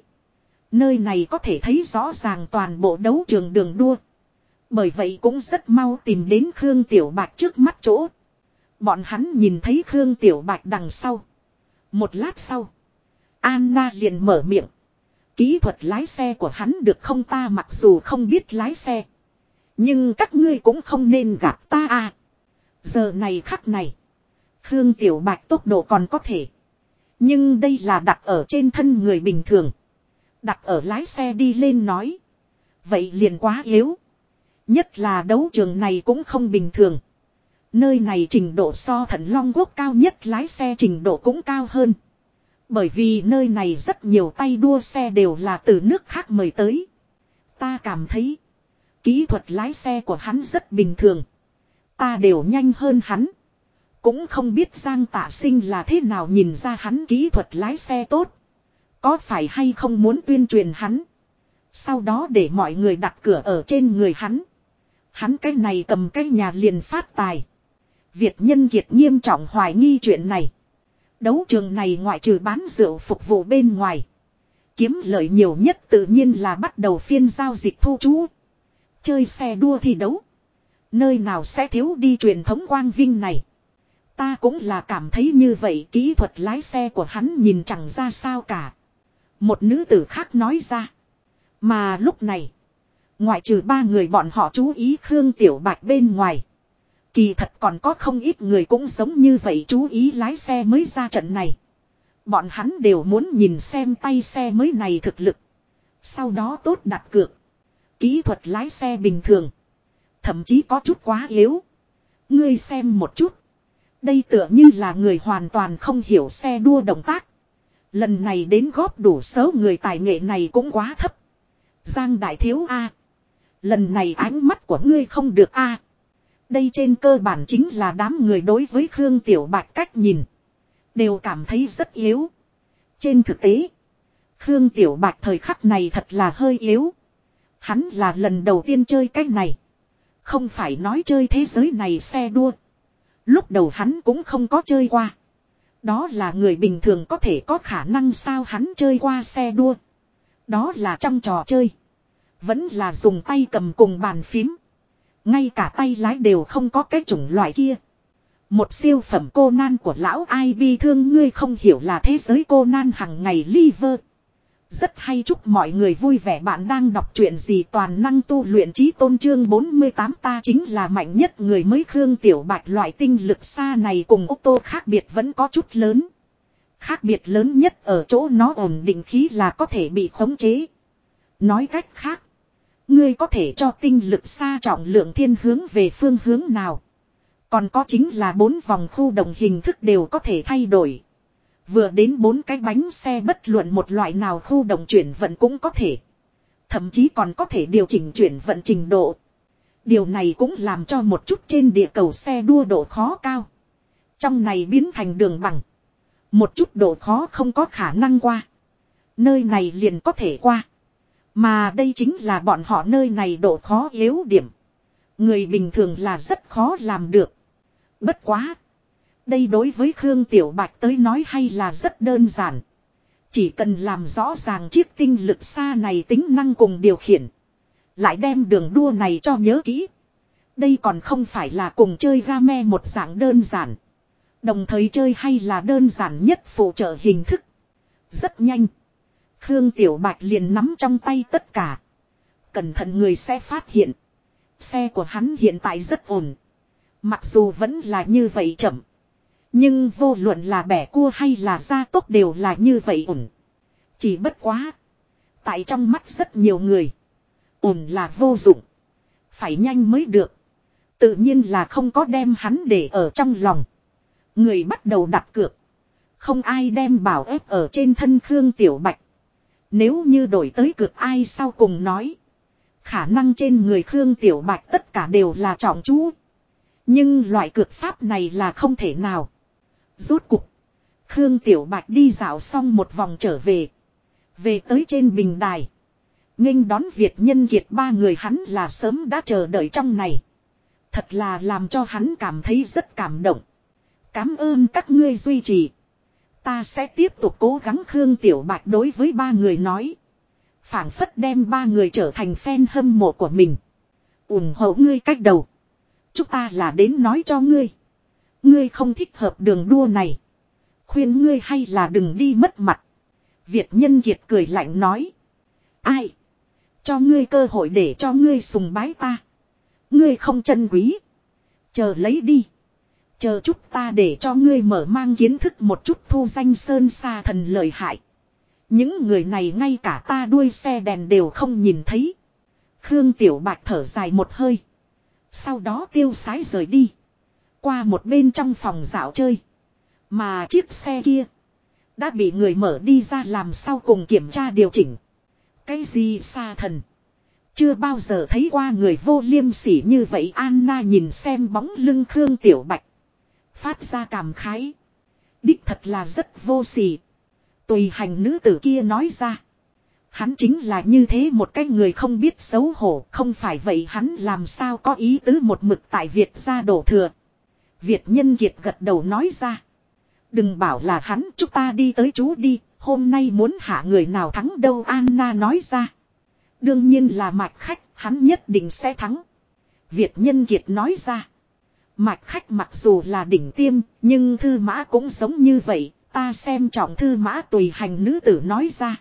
Nơi này có thể thấy rõ ràng toàn bộ đấu trường đường đua. Bởi vậy cũng rất mau tìm đến Khương Tiểu Bạch trước mắt chỗ. Bọn hắn nhìn thấy Khương Tiểu Bạch đằng sau. Một lát sau. Anna liền mở miệng. Kỹ thuật lái xe của hắn được không ta mặc dù không biết lái xe. Nhưng các ngươi cũng không nên gặp ta à. Giờ này khắc này. Khương Tiểu Bạch tốc độ còn có thể. Nhưng đây là đặt ở trên thân người bình thường. Đặt ở lái xe đi lên nói. Vậy liền quá yếu. Nhất là đấu trường này cũng không bình thường. Nơi này trình độ so thần long quốc cao nhất, lái xe trình độ cũng cao hơn. Bởi vì nơi này rất nhiều tay đua xe đều là từ nước khác mời tới. Ta cảm thấy. Kỹ thuật lái xe của hắn rất bình thường. Ta đều nhanh hơn hắn. Cũng không biết Giang Tạ Sinh là thế nào nhìn ra hắn kỹ thuật lái xe tốt. Có phải hay không muốn tuyên truyền hắn. Sau đó để mọi người đặt cửa ở trên người hắn. Hắn cái này cầm cái nhà liền phát tài. Việt nhân kiệt nghiêm trọng hoài nghi chuyện này. Đấu trường này ngoại trừ bán rượu phục vụ bên ngoài. Kiếm lợi nhiều nhất tự nhiên là bắt đầu phiên giao dịch thu chú. Chơi xe đua thi đấu. Nơi nào sẽ thiếu đi truyền thống quang vinh này. Ta cũng là cảm thấy như vậy, kỹ thuật lái xe của hắn nhìn chẳng ra sao cả. Một nữ tử khác nói ra. Mà lúc này. Ngoại trừ ba người bọn họ chú ý Khương Tiểu Bạch bên ngoài. Kỳ thật còn có không ít người cũng giống như vậy chú ý lái xe mới ra trận này. Bọn hắn đều muốn nhìn xem tay xe mới này thực lực. Sau đó tốt đặt cược. Kỹ thuật lái xe bình thường. Thậm chí có chút quá yếu. Ngươi xem một chút. Đây tựa như là người hoàn toàn không hiểu xe đua động tác. Lần này đến góp đủ số người tài nghệ này cũng quá thấp. Giang đại thiếu A. Lần này ánh mắt của ngươi không được A. Đây trên cơ bản chính là đám người đối với Khương Tiểu Bạch cách nhìn. Đều cảm thấy rất yếu. Trên thực tế. Khương Tiểu Bạch thời khắc này thật là hơi yếu. Hắn là lần đầu tiên chơi cách này. Không phải nói chơi thế giới này xe đua. Lúc đầu hắn cũng không có chơi qua. Đó là người bình thường có thể có khả năng sao hắn chơi qua xe đua. Đó là trong trò chơi. Vẫn là dùng tay cầm cùng bàn phím. Ngay cả tay lái đều không có cái chủng loại kia. Một siêu phẩm cô nan của lão ai bi thương, ngươi không hiểu là thế giới cô nan hằng ngày liver. Rất hay chúc mọi người vui vẻ bạn đang đọc chuyện gì toàn năng tu luyện trí tôn trương 48 ta chính là mạnh nhất người mới Khương Tiểu Bạch, loại tinh lực xa này cùng ô tô khác biệt vẫn có chút lớn. Khác biệt lớn nhất ở chỗ nó ổn định khí là có thể bị khống chế. Nói cách khác. Ngươi có thể cho tinh lực xa trọng lượng thiên hướng về phương hướng nào. Còn có chính là bốn vòng khu đồng hình thức đều có thể thay đổi. Vừa đến bốn cái bánh xe bất luận một loại nào khu động chuyển vận cũng có thể. Thậm chí còn có thể điều chỉnh chuyển vận trình độ. Điều này cũng làm cho một chút trên địa cầu xe đua độ khó cao. Trong này biến thành đường bằng. Một chút độ khó không có khả năng qua. Nơi này liền có thể qua. Mà đây chính là bọn họ nơi này độ khó yếu điểm. Người bình thường là rất khó làm được. Bất quá. Đây đối với Khương Tiểu Bạch tới nói hay là rất đơn giản. Chỉ cần làm rõ ràng chiếc tinh lực xa này tính năng cùng điều khiển. Lại đem đường đua này cho nhớ kỹ. Đây còn không phải là cùng chơi game một dạng đơn giản. Đồng thời chơi hay là đơn giản nhất phụ trợ hình thức. Rất nhanh. Khương Tiểu Bạch liền nắm trong tay tất cả. Cẩn thận người sẽ phát hiện. Xe của hắn hiện tại rất ổn. Mặc dù vẫn là như vậy chậm. Nhưng vô luận là bẻ cua hay là gia tốc đều là như vậy ổn. Chỉ bất quá. Tại trong mắt rất nhiều người. Ổn là vô dụng. Phải nhanh mới được. Tự nhiên là không có đem hắn để ở trong lòng. Người bắt đầu đặt cược. Không ai đem bảo ép ở trên thân Khương Tiểu Bạch. Nếu như đổi tới cược ai sau cùng nói. Khả năng trên người Khương Tiểu Bạch tất cả đều là trọng chú. Nhưng loại cược pháp này là không thể nào. Rốt cục. Khương Tiểu Bạch đi dạo xong một vòng trở về. Về tới trên bình đài. nghênh đón Việt nhân kiệt ba người hắn là sớm đã chờ đợi trong này. Thật là làm cho hắn cảm thấy rất cảm động. Cảm ơn các ngươi duy trì. Ta sẽ tiếp tục cố gắng Khương Tiểu Bạch đối với ba người nói. phảng phất đem ba người trở thành fan hâm mộ của mình. ủng hộ ngươi cách đầu. Chúng ta là đến nói cho ngươi. Ngươi không thích hợp đường đua này. Khuyên ngươi hay là đừng đi mất mặt. Việt nhân kiệt cười lạnh nói. Ai? Cho ngươi cơ hội để cho ngươi sùng bái ta. Ngươi không chân quý. Chờ lấy đi. Chờ chút ta để cho ngươi mở mang kiến thức một chút thu danh sơn xa thần lợi hại. Những người này ngay cả ta đuôi xe đèn đều không nhìn thấy. Khương Tiểu Bạch thở dài một hơi. Sau đó tiêu sái rời đi. Qua một bên trong phòng dạo chơi. Mà chiếc xe kia. Đã bị người mở đi ra làm sau cùng kiểm tra điều chỉnh. Cái gì xa thần. Chưa bao giờ thấy qua người vô liêm sỉ như vậy Anna nhìn xem bóng lưng Khương Tiểu Bạch. Phát ra cảm khái. Đích thật là rất vô sỉ. Tùy hành nữ tử kia nói ra. Hắn chính là như thế một cái người không biết xấu hổ, không phải vậy hắn làm sao có ý tứ một mực tại Việt ra đổ thừa. Việt nhân kiệt gật đầu nói ra. Đừng bảo là hắn, chúng ta đi tới chú đi, hôm nay muốn hạ người nào thắng đâu Anna nói ra. Đương nhiên là mạch khách, hắn nhất định sẽ thắng. Việt nhân kiệt nói ra. Mạch khách mặc dù là đỉnh tiêm, nhưng thư mã cũng giống như vậy, ta xem trọng thư mã tùy hành nữ tử nói ra.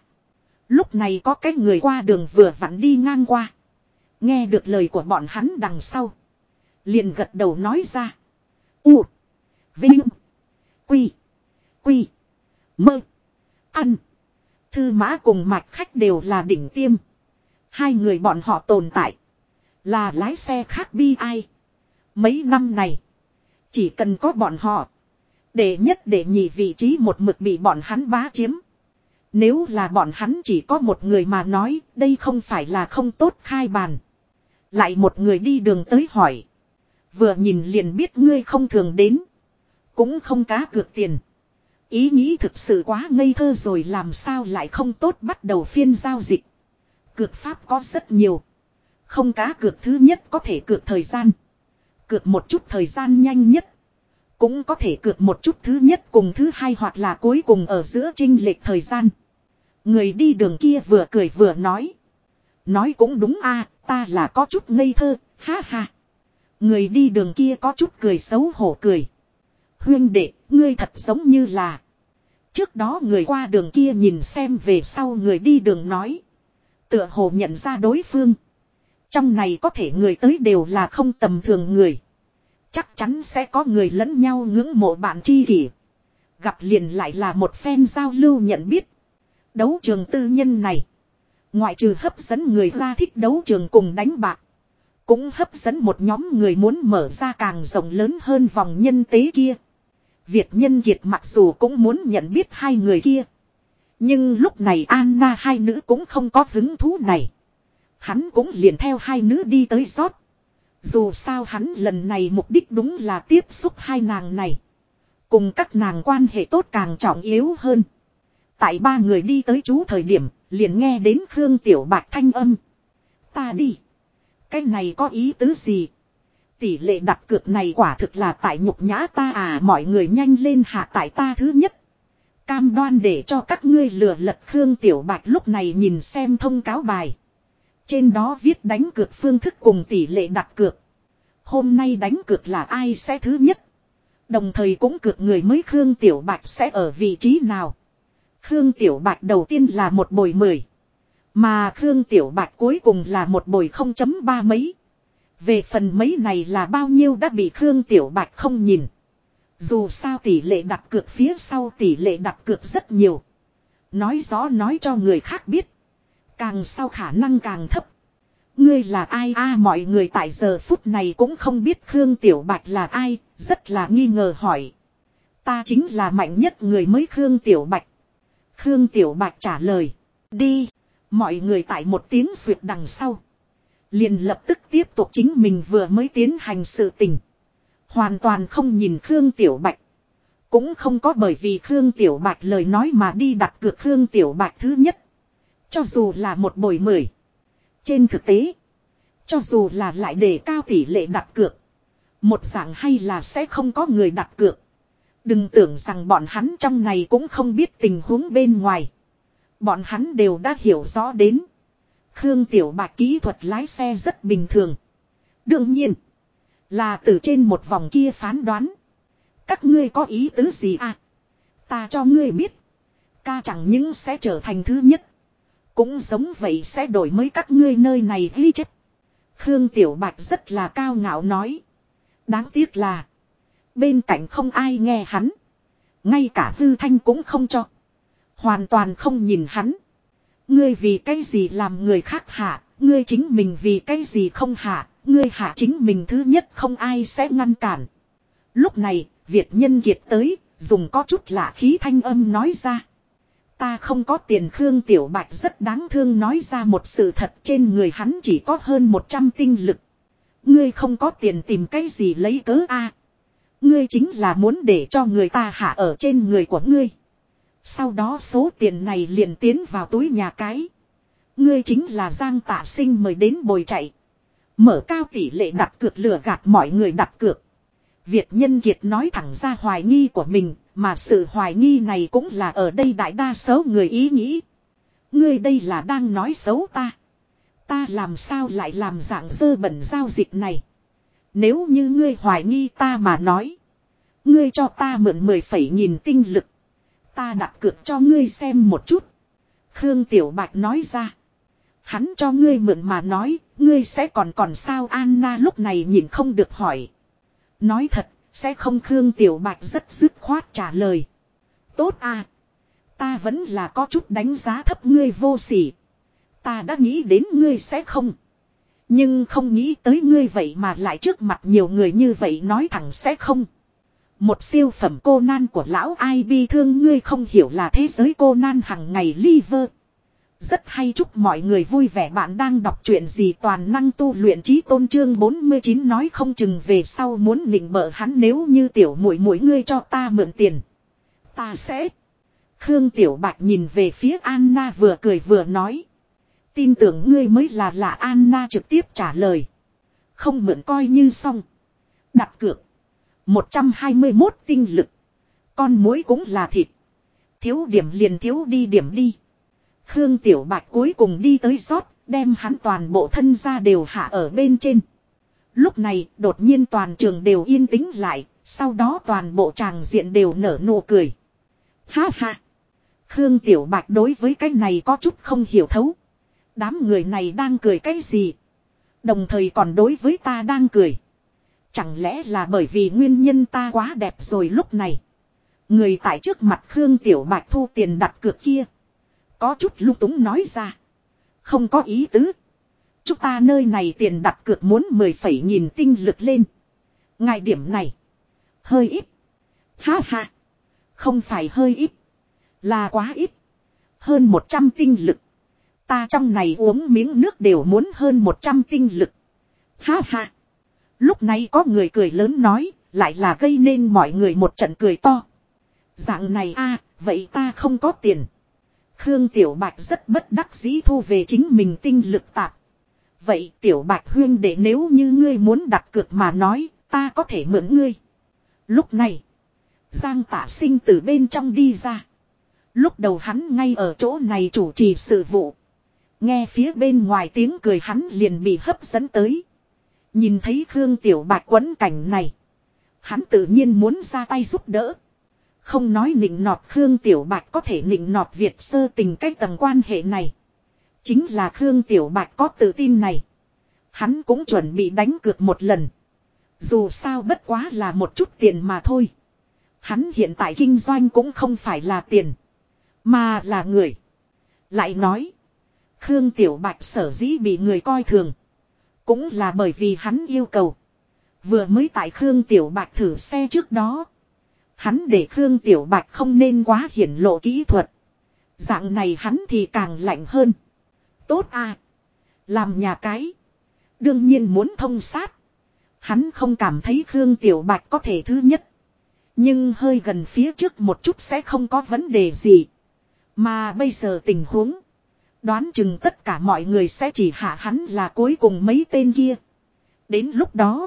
Lúc này có cái người qua đường vừa vặn đi ngang qua. Nghe được lời của bọn hắn đằng sau. Liền gật đầu nói ra. U. Vinh. Quy. Quy. Mơ. Ăn. Thư mã cùng mạch khách đều là đỉnh tiêm. Hai người bọn họ tồn tại. Là lái xe khác bi ai. Mấy năm này. Chỉ cần có bọn họ. Để nhất để nhì vị trí một mực bị bọn hắn bá chiếm. Nếu là bọn hắn chỉ có một người mà nói, đây không phải là không tốt khai bàn. Lại một người đi đường tới hỏi. Vừa nhìn liền biết ngươi không thường đến. Cũng không cá cược tiền. Ý nghĩ thực sự quá ngây thơ rồi làm sao lại không tốt bắt đầu phiên giao dịch. Cược pháp có rất nhiều. Không cá cược thứ nhất có thể cược thời gian. Cược một chút thời gian nhanh nhất. Cũng có thể cược một chút thứ nhất cùng thứ hai hoặc là cuối cùng ở giữa trinh lệch thời gian. Người đi đường kia vừa cười vừa nói. Nói cũng đúng a ta là có chút ngây thơ, ha ha. Người đi đường kia có chút cười xấu hổ cười. Huyên đệ, ngươi thật giống như là. Trước đó người qua đường kia nhìn xem về sau người đi đường nói. Tựa hồ nhận ra đối phương. Trong này có thể người tới đều là không tầm thường người. Chắc chắn sẽ có người lẫn nhau ngưỡng mộ bạn tri kỷ. Gặp liền lại là một phen giao lưu nhận biết. Đấu trường tư nhân này. Ngoại trừ hấp dẫn người ra thích đấu trường cùng đánh bạc. Cũng hấp dẫn một nhóm người muốn mở ra càng rộng lớn hơn vòng nhân tế kia. Việt nhân kiệt mặc dù cũng muốn nhận biết hai người kia. Nhưng lúc này Anna hai nữ cũng không có hứng thú này. Hắn cũng liền theo hai nữ đi tới rót. Dù sao hắn lần này mục đích đúng là tiếp xúc hai nàng này. Cùng các nàng quan hệ tốt càng trọng yếu hơn. Tại ba người đi tới chú thời điểm, liền nghe đến Khương Tiểu Bạc thanh âm. Ta đi. Cái này có ý tứ gì? Tỷ lệ đặt cược này quả thực là tại nhục nhã ta à mọi người nhanh lên hạ tại ta thứ nhất. Cam đoan để cho các ngươi lừa lật Khương Tiểu Bạch lúc này nhìn xem thông cáo bài. Trên đó viết đánh cược phương thức cùng tỷ lệ đặt cược. Hôm nay đánh cược là ai sẽ thứ nhất. Đồng thời cũng cược người mới Khương Tiểu Bạch sẽ ở vị trí nào. Khương Tiểu Bạch đầu tiên là một bồi mười. Mà Khương Tiểu Bạch cuối cùng là một bồi không chấm ba mấy. Về phần mấy này là bao nhiêu đã bị Khương Tiểu Bạch không nhìn. Dù sao tỷ lệ đặt cược phía sau tỷ lệ đặt cược rất nhiều. Nói rõ nói cho người khác biết. Càng sau khả năng càng thấp. Ngươi là ai a mọi người tại giờ phút này cũng không biết Khương Tiểu Bạch là ai, rất là nghi ngờ hỏi. Ta chính là mạnh nhất người mới Khương Tiểu Bạch. Khương Tiểu Bạch trả lời. Đi. Mọi người tại một tiếng suyệt đằng sau. Liền lập tức tiếp tục chính mình vừa mới tiến hành sự tình. Hoàn toàn không nhìn Khương Tiểu Bạch. Cũng không có bởi vì Khương Tiểu Bạch lời nói mà đi đặt cược Khương Tiểu Bạch thứ nhất. Cho dù là một bồi mười. Trên thực tế. Cho dù là lại để cao tỷ lệ đặt cược. Một dạng hay là sẽ không có người đặt cược. Đừng tưởng rằng bọn hắn trong này cũng không biết tình huống bên ngoài. Bọn hắn đều đã hiểu rõ đến. Khương Tiểu Bạch kỹ thuật lái xe rất bình thường. Đương nhiên. Là từ trên một vòng kia phán đoán. Các ngươi có ý tứ gì à? Ta cho ngươi biết. Ca chẳng những sẽ trở thành thứ nhất. Cũng giống vậy sẽ đổi mới các ngươi nơi này ghi chép. Khương Tiểu Bạch rất là cao ngạo nói. Đáng tiếc là. Bên cạnh không ai nghe hắn. Ngay cả hư thanh cũng không cho. Hoàn toàn không nhìn hắn. Ngươi vì cái gì làm người khác hạ. Ngươi chính mình vì cái gì không hạ. Ngươi hạ chính mình thứ nhất không ai sẽ ngăn cản. Lúc này, Việt nhân kiệt tới, dùng có chút lạ khí thanh âm nói ra. Ta không có tiền Khương Tiểu Bạch rất đáng thương nói ra một sự thật trên người hắn chỉ có hơn 100 tinh lực. Ngươi không có tiền tìm cái gì lấy cớ a Ngươi chính là muốn để cho người ta hạ ở trên người của ngươi. Sau đó số tiền này liền tiến vào túi nhà cái. Ngươi chính là Giang Tạ Sinh mời đến bồi chạy. Mở cao tỷ lệ đặt cược lừa gạt mọi người đặt cược. Việt Nhân Kiệt nói thẳng ra hoài nghi của mình, mà sự hoài nghi này cũng là ở đây đại đa số người ý nghĩ. Ngươi đây là đang nói xấu ta. Ta làm sao lại làm dạng dơ bẩn giao dịch này. Nếu như ngươi hoài nghi ta mà nói. Ngươi cho ta mượn mười phẩy nghìn tinh lực. Ta đặt cược cho ngươi xem một chút. Khương Tiểu Bạch nói ra. Hắn cho ngươi mượn mà nói, ngươi sẽ còn còn sao Anna lúc này nhìn không được hỏi. Nói thật, sẽ không Khương Tiểu Bạch rất dứt khoát trả lời. Tốt à. Ta vẫn là có chút đánh giá thấp ngươi vô sỉ. Ta đã nghĩ đến ngươi sẽ không. Nhưng không nghĩ tới ngươi vậy mà lại trước mặt nhiều người như vậy nói thẳng sẽ không. Một siêu phẩm cô nan của lão ai bi thương ngươi không hiểu là thế giới cô nan hằng ngày liver. Rất hay chúc mọi người vui vẻ bạn đang đọc chuyện gì toàn năng tu luyện trí tôn trương 49 nói không chừng về sau muốn nịnh bợ hắn nếu như tiểu mũi mũi ngươi cho ta mượn tiền. Ta sẽ. Khương Tiểu Bạch nhìn về phía Anna vừa cười vừa nói. Tin tưởng ngươi mới là là Anna trực tiếp trả lời. Không mượn coi như xong. Đặt cược. 121 tinh lực. Con muối cũng là thịt. Thiếu điểm liền thiếu đi điểm đi. Khương Tiểu Bạch cuối cùng đi tới rót, đem hắn toàn bộ thân ra đều hạ ở bên trên. Lúc này, đột nhiên toàn trường đều yên tĩnh lại, sau đó toàn bộ tràng diện đều nở nụ cười. Ha ha! Khương Tiểu Bạch đối với cái này có chút không hiểu thấu. Đám người này đang cười cái gì? Đồng thời còn đối với ta đang cười. Chẳng lẽ là bởi vì nguyên nhân ta quá đẹp rồi lúc này. Người tại trước mặt Khương Tiểu Bạch thu tiền đặt cược kia. Có chút lung túng nói ra. Không có ý tứ. Chúng ta nơi này tiền đặt cược muốn mười phẩy nghìn tinh lực lên. Ngài điểm này. Hơi ít. Ha ha. Không phải hơi ít. Là quá ít. Hơn 100 tinh lực. Ta trong này uống miếng nước đều muốn hơn 100 tinh lực. Ha ha. Lúc này có người cười lớn nói, lại là gây nên mọi người một trận cười to. Dạng này a vậy ta không có tiền. Khương Tiểu Bạch rất bất đắc dĩ thu về chính mình tinh lực tạp. Vậy Tiểu Bạch huyên để nếu như ngươi muốn đặt cược mà nói, ta có thể mượn ngươi. Lúc này, Giang tả sinh từ bên trong đi ra. Lúc đầu hắn ngay ở chỗ này chủ trì sự vụ. Nghe phía bên ngoài tiếng cười hắn liền bị hấp dẫn tới. Nhìn thấy Khương Tiểu Bạch quấn cảnh này. Hắn tự nhiên muốn ra tay giúp đỡ. Không nói nịnh nọt Khương Tiểu Bạch có thể nịnh nọt Việt sơ tình cách tầng quan hệ này. Chính là Khương Tiểu Bạch có tự tin này. Hắn cũng chuẩn bị đánh cược một lần. Dù sao bất quá là một chút tiền mà thôi. Hắn hiện tại kinh doanh cũng không phải là tiền. Mà là người. Lại nói. Khương Tiểu Bạch sở dĩ bị người coi thường. Cũng là bởi vì hắn yêu cầu. Vừa mới tại Khương Tiểu Bạch thử xe trước đó. Hắn để Khương Tiểu Bạch không nên quá hiển lộ kỹ thuật. Dạng này hắn thì càng lạnh hơn. Tốt à. Làm nhà cái. Đương nhiên muốn thông sát. Hắn không cảm thấy Khương Tiểu Bạch có thể thứ nhất. Nhưng hơi gần phía trước một chút sẽ không có vấn đề gì. Mà bây giờ tình huống. Đoán chừng tất cả mọi người sẽ chỉ hạ hắn là cuối cùng mấy tên kia. Đến lúc đó.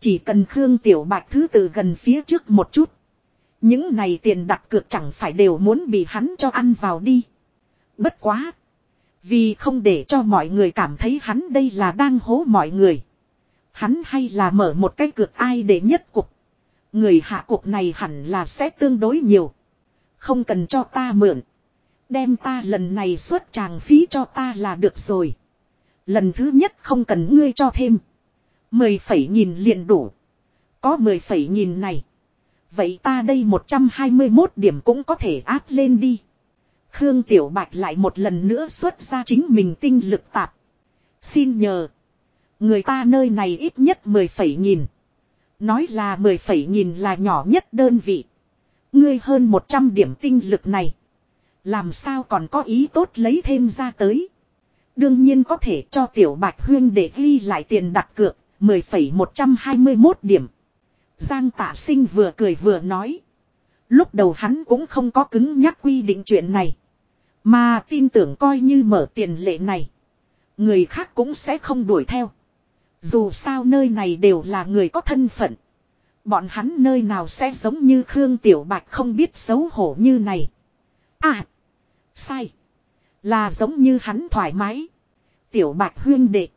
Chỉ cần Khương Tiểu Bạch thứ tự gần phía trước một chút. Những này tiền đặt cược chẳng phải đều muốn bị hắn cho ăn vào đi. Bất quá. Vì không để cho mọi người cảm thấy hắn đây là đang hố mọi người. Hắn hay là mở một cái cược ai để nhất cục. Người hạ cục này hẳn là sẽ tương đối nhiều. Không cần cho ta mượn. Đem ta lần này xuất tràng phí cho ta là được rồi. Lần thứ nhất không cần ngươi cho thêm. Mười phẩy nghìn liền đủ. Có mười phẩy nghìn này. Vậy ta đây 121 điểm cũng có thể áp lên đi. Khương Tiểu Bạch lại một lần nữa xuất ra chính mình tinh lực tạp. Xin nhờ. Người ta nơi này ít nhất 10 phẩy nghìn. Nói là 10 phẩy nghìn là nhỏ nhất đơn vị. Ngươi hơn 100 điểm tinh lực này. Làm sao còn có ý tốt lấy thêm ra tới. Đương nhiên có thể cho Tiểu Bạch Huyên để ghi lại tiền đặt cược. 10,121 điểm. Giang tạ sinh vừa cười vừa nói. Lúc đầu hắn cũng không có cứng nhắc quy định chuyện này. Mà tin tưởng coi như mở tiền lệ này. Người khác cũng sẽ không đuổi theo. Dù sao nơi này đều là người có thân phận. Bọn hắn nơi nào sẽ giống như Khương Tiểu Bạch không biết xấu hổ như này. À. Sai. Là giống như hắn thoải mái. Tiểu Bạch huyên đệ.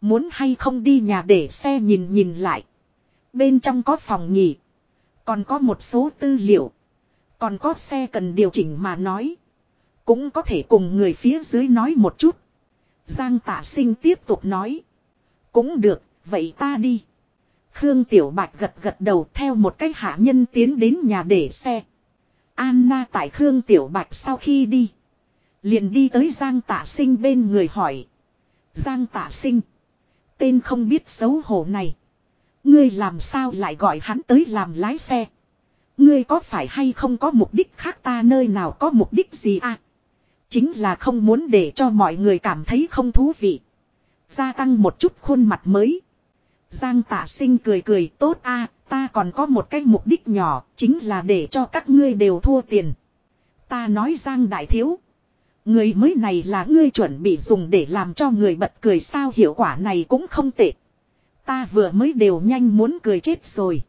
Muốn hay không đi nhà để xe nhìn nhìn lại. Bên trong có phòng nghỉ. Còn có một số tư liệu. Còn có xe cần điều chỉnh mà nói. Cũng có thể cùng người phía dưới nói một chút. Giang tạ sinh tiếp tục nói. Cũng được, vậy ta đi. Khương Tiểu Bạch gật gật đầu theo một cái hạ nhân tiến đến nhà để xe. Anna tại Khương Tiểu Bạch sau khi đi. Liền đi tới Giang tạ sinh bên người hỏi. Giang tạ sinh. Tên không biết xấu hổ này. Ngươi làm sao lại gọi hắn tới làm lái xe. Ngươi có phải hay không có mục đích khác ta nơi nào có mục đích gì à? Chính là không muốn để cho mọi người cảm thấy không thú vị. Gia tăng một chút khuôn mặt mới. Giang tạ sinh cười cười tốt a ta còn có một cái mục đích nhỏ, chính là để cho các ngươi đều thua tiền. Ta nói Giang đại thiếu. Người mới này là ngươi chuẩn bị dùng để làm cho người bật cười sao hiệu quả này cũng không tệ. Ta vừa mới đều nhanh muốn cười chết rồi.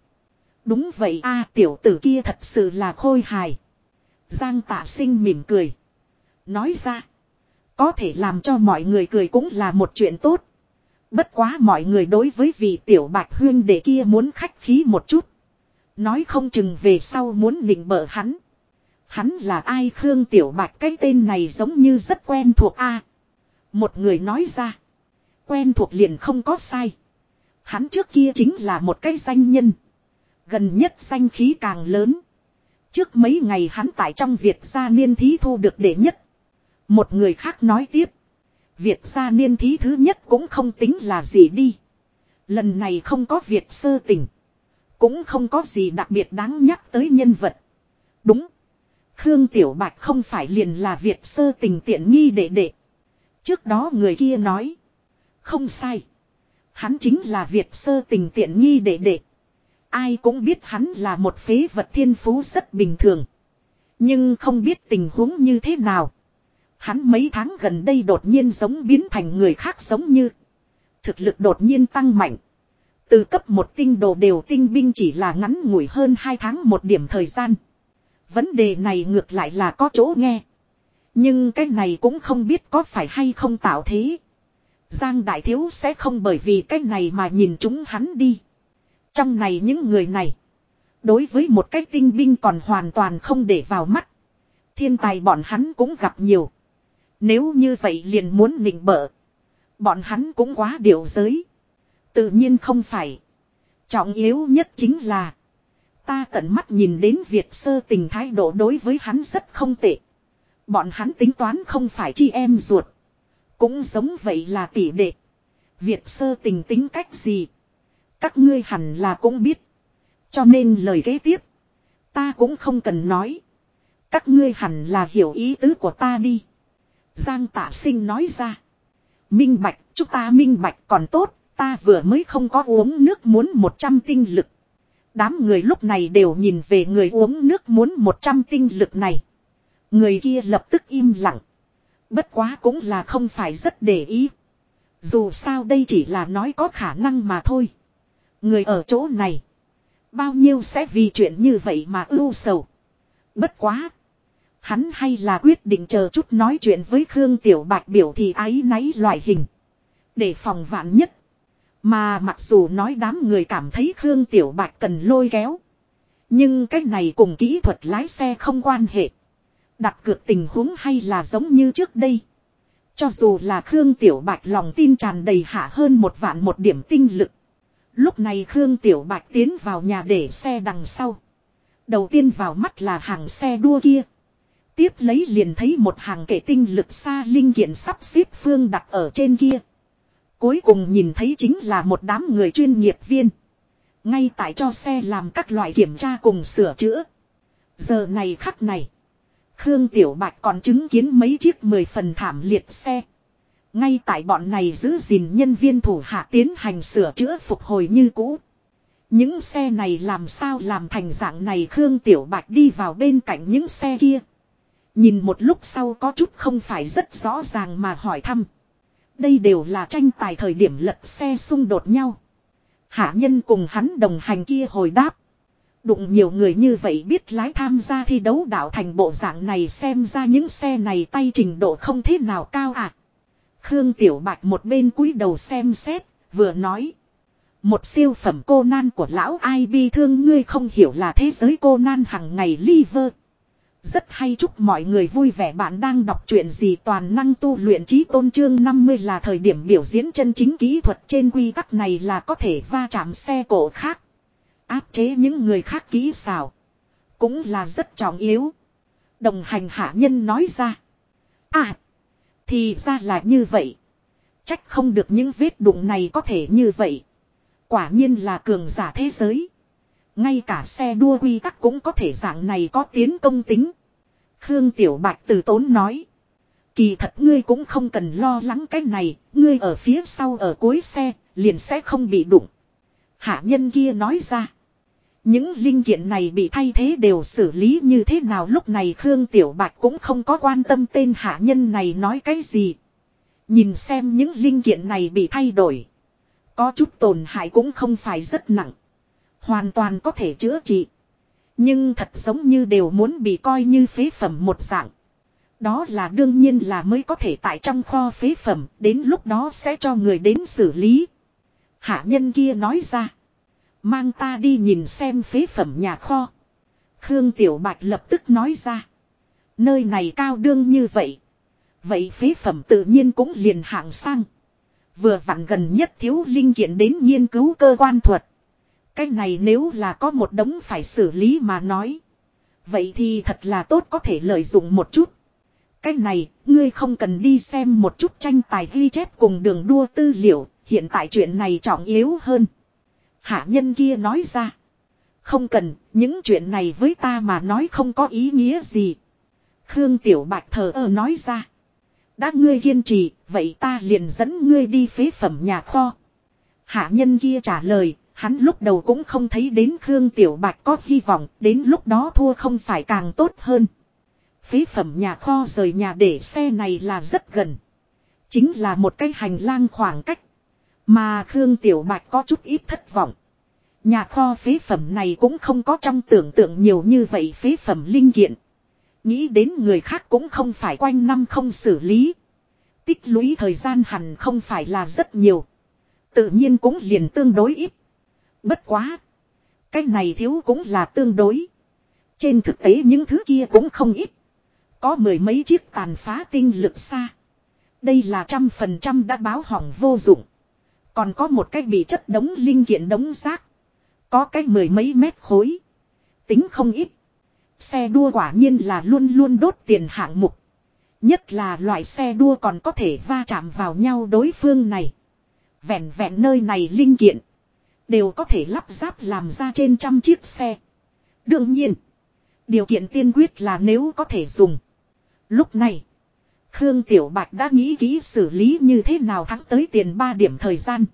Đúng vậy a tiểu tử kia thật sự là khôi hài. Giang tạ sinh mỉm cười. Nói ra. Có thể làm cho mọi người cười cũng là một chuyện tốt. Bất quá mọi người đối với vị tiểu bạch huyên đệ kia muốn khách khí một chút. Nói không chừng về sau muốn nịnh bợ hắn. Hắn là ai Khương Tiểu Bạch, cái tên này giống như rất quen thuộc a Một người nói ra. Quen thuộc liền không có sai. Hắn trước kia chính là một cái danh nhân. Gần nhất danh khí càng lớn. Trước mấy ngày hắn tại trong Việt gia niên thí thu được đệ nhất. Một người khác nói tiếp. Việt gia niên thí thứ nhất cũng không tính là gì đi. Lần này không có Việt sơ tình. Cũng không có gì đặc biệt đáng nhắc tới nhân vật. Đúng. Khương Tiểu Bạch không phải liền là Việt sơ tình tiện nghi đệ đệ. Trước đó người kia nói. Không sai. Hắn chính là Việt sơ tình tiện nghi đệ đệ. Ai cũng biết hắn là một phế vật thiên phú rất bình thường. Nhưng không biết tình huống như thế nào. Hắn mấy tháng gần đây đột nhiên giống biến thành người khác giống như. Thực lực đột nhiên tăng mạnh. Từ cấp một tinh đồ đều tinh binh chỉ là ngắn ngủi hơn 2 tháng một điểm thời gian. Vấn đề này ngược lại là có chỗ nghe. Nhưng cái này cũng không biết có phải hay không tạo thế. Giang Đại Thiếu sẽ không bởi vì cái này mà nhìn chúng hắn đi. Trong này những người này. Đối với một cái tinh binh còn hoàn toàn không để vào mắt. Thiên tài bọn hắn cũng gặp nhiều. Nếu như vậy liền muốn nịnh bợ. Bọn hắn cũng quá điều giới. Tự nhiên không phải. Trọng yếu nhất chính là. Ta tận mắt nhìn đến Việt sơ tình thái độ đối với hắn rất không tệ. Bọn hắn tính toán không phải chi em ruột. Cũng giống vậy là tỷ đệ. Việt sơ tình tính cách gì. Các ngươi hẳn là cũng biết. Cho nên lời kế tiếp. Ta cũng không cần nói. Các ngươi hẳn là hiểu ý tứ của ta đi. Giang tạ sinh nói ra. Minh bạch, chúng ta minh bạch còn tốt, ta vừa mới không có uống nước muốn 100 tinh lực. Đám người lúc này đều nhìn về người uống nước muốn 100 tinh lực này. Người kia lập tức im lặng. Bất quá cũng là không phải rất để ý. Dù sao đây chỉ là nói có khả năng mà thôi. Người ở chỗ này. Bao nhiêu sẽ vì chuyện như vậy mà ưu sầu. Bất quá. Hắn hay là quyết định chờ chút nói chuyện với Khương Tiểu Bạch biểu thì ái náy loại hình. Để phòng vạn nhất. Mà mặc dù nói đám người cảm thấy Khương Tiểu Bạch cần lôi kéo. Nhưng cái này cùng kỹ thuật lái xe không quan hệ. Đặt cược tình huống hay là giống như trước đây. Cho dù là Khương Tiểu Bạch lòng tin tràn đầy hạ hơn một vạn một điểm tinh lực. Lúc này Khương Tiểu Bạch tiến vào nhà để xe đằng sau. Đầu tiên vào mắt là hàng xe đua kia. Tiếp lấy liền thấy một hàng kệ tinh lực xa linh kiện sắp xếp phương đặt ở trên kia. Cuối cùng nhìn thấy chính là một đám người chuyên nghiệp viên. Ngay tại cho xe làm các loại kiểm tra cùng sửa chữa. Giờ này khắc này. Khương Tiểu Bạch còn chứng kiến mấy chiếc mười phần thảm liệt xe. Ngay tại bọn này giữ gìn nhân viên thủ hạ tiến hành sửa chữa phục hồi như cũ. Những xe này làm sao làm thành dạng này Khương Tiểu Bạch đi vào bên cạnh những xe kia. Nhìn một lúc sau có chút không phải rất rõ ràng mà hỏi thăm. Đây đều là tranh tài thời điểm lật xe xung đột nhau. Hạ nhân cùng hắn đồng hành kia hồi đáp. Đụng nhiều người như vậy biết lái tham gia thi đấu đảo thành bộ dạng này xem ra những xe này tay trình độ không thế nào cao ạ. À. Khương Tiểu Bạch một bên cúi đầu xem xét, vừa nói. Một siêu phẩm cô nan của lão ai bi thương ngươi không hiểu là thế giới cô nan hằng ngày liver. Rất hay chúc mọi người vui vẻ bạn đang đọc chuyện gì toàn năng tu luyện trí tôn trương 50 là thời điểm biểu diễn chân chính kỹ thuật trên quy tắc này là có thể va chạm xe cổ khác. Áp chế những người khác kỹ xảo. Cũng là rất trọng yếu. Đồng hành hạ nhân nói ra. À. Thì ra là như vậy. Trách không được những vết đụng này có thể như vậy. Quả nhiên là cường giả thế giới. Ngay cả xe đua quy tắc cũng có thể dạng này có tiến công tính. Khương Tiểu Bạch từ tốn nói. Kỳ thật ngươi cũng không cần lo lắng cái này, ngươi ở phía sau ở cuối xe, liền sẽ không bị đụng. Hạ nhân kia nói ra. Những linh kiện này bị thay thế đều xử lý như thế nào lúc này Khương Tiểu Bạch cũng không có quan tâm tên hạ nhân này nói cái gì. Nhìn xem những linh kiện này bị thay đổi. Có chút tổn hại cũng không phải rất nặng. Hoàn toàn có thể chữa trị. Nhưng thật giống như đều muốn bị coi như phế phẩm một dạng. Đó là đương nhiên là mới có thể tại trong kho phế phẩm, đến lúc đó sẽ cho người đến xử lý. Hạ nhân kia nói ra. Mang ta đi nhìn xem phế phẩm nhà kho. Khương Tiểu Bạch lập tức nói ra. Nơi này cao đương như vậy. Vậy phế phẩm tự nhiên cũng liền hạng sang. Vừa vặn gần nhất thiếu linh kiện đến nghiên cứu cơ quan thuật. Cái này nếu là có một đống phải xử lý mà nói. Vậy thì thật là tốt có thể lợi dụng một chút. Cái này, ngươi không cần đi xem một chút tranh tài ghi chép cùng đường đua tư liệu, hiện tại chuyện này trọng yếu hơn. Hạ nhân kia nói ra. Không cần, những chuyện này với ta mà nói không có ý nghĩa gì. Khương Tiểu Bạch thờ ơ nói ra. Đã ngươi kiên trì, vậy ta liền dẫn ngươi đi phế phẩm nhà kho. Hạ nhân kia trả lời, hắn lúc đầu cũng không thấy đến Khương Tiểu Bạch có hy vọng, đến lúc đó thua không phải càng tốt hơn. Phế phẩm nhà kho rời nhà để xe này là rất gần. Chính là một cái hành lang khoảng cách. Mà Khương Tiểu Bạch có chút ít thất vọng. Nhà kho phế phẩm này cũng không có trong tưởng tượng nhiều như vậy phế phẩm linh kiện. Nghĩ đến người khác cũng không phải quanh năm không xử lý. Tích lũy thời gian hẳn không phải là rất nhiều. Tự nhiên cũng liền tương đối ít. Bất quá. Cái này thiếu cũng là tương đối. Trên thực tế những thứ kia cũng không ít. Có mười mấy chiếc tàn phá tinh lực xa. Đây là trăm phần trăm đã báo hỏng vô dụng. Còn có một cái bị chất đống linh kiện đống rác. Có cái mười mấy mét khối. Tính không ít. Xe đua quả nhiên là luôn luôn đốt tiền hạng mục. Nhất là loại xe đua còn có thể va chạm vào nhau đối phương này. Vẹn vẹn nơi này linh kiện. Đều có thể lắp ráp làm ra trên trăm chiếc xe. Đương nhiên. Điều kiện tiên quyết là nếu có thể dùng. Lúc này. Khương Tiểu Bạch đã nghĩ kỹ xử lý như thế nào thắng tới tiền 3 điểm thời gian.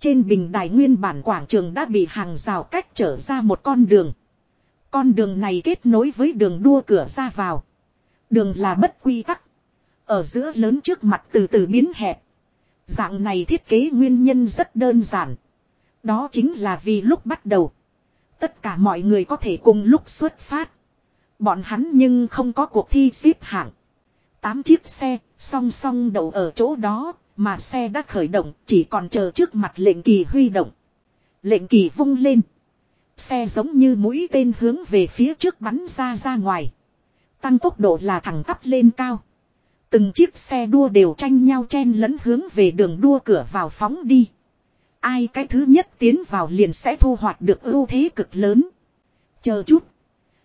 Trên bình đài nguyên bản quảng trường đã bị hàng rào cách trở ra một con đường. Con đường này kết nối với đường đua cửa ra vào. Đường là bất quy tắc. Ở giữa lớn trước mặt từ từ biến hẹp. Dạng này thiết kế nguyên nhân rất đơn giản. Đó chính là vì lúc bắt đầu. Tất cả mọi người có thể cùng lúc xuất phát. Bọn hắn nhưng không có cuộc thi xếp hạng. Tám chiếc xe, song song đậu ở chỗ đó, mà xe đã khởi động, chỉ còn chờ trước mặt lệnh kỳ huy động. Lệnh kỳ vung lên. Xe giống như mũi tên hướng về phía trước bắn ra ra ngoài. Tăng tốc độ là thẳng tắp lên cao. Từng chiếc xe đua đều tranh nhau chen lẫn hướng về đường đua cửa vào phóng đi. Ai cái thứ nhất tiến vào liền sẽ thu hoạch được ưu thế cực lớn. Chờ chút.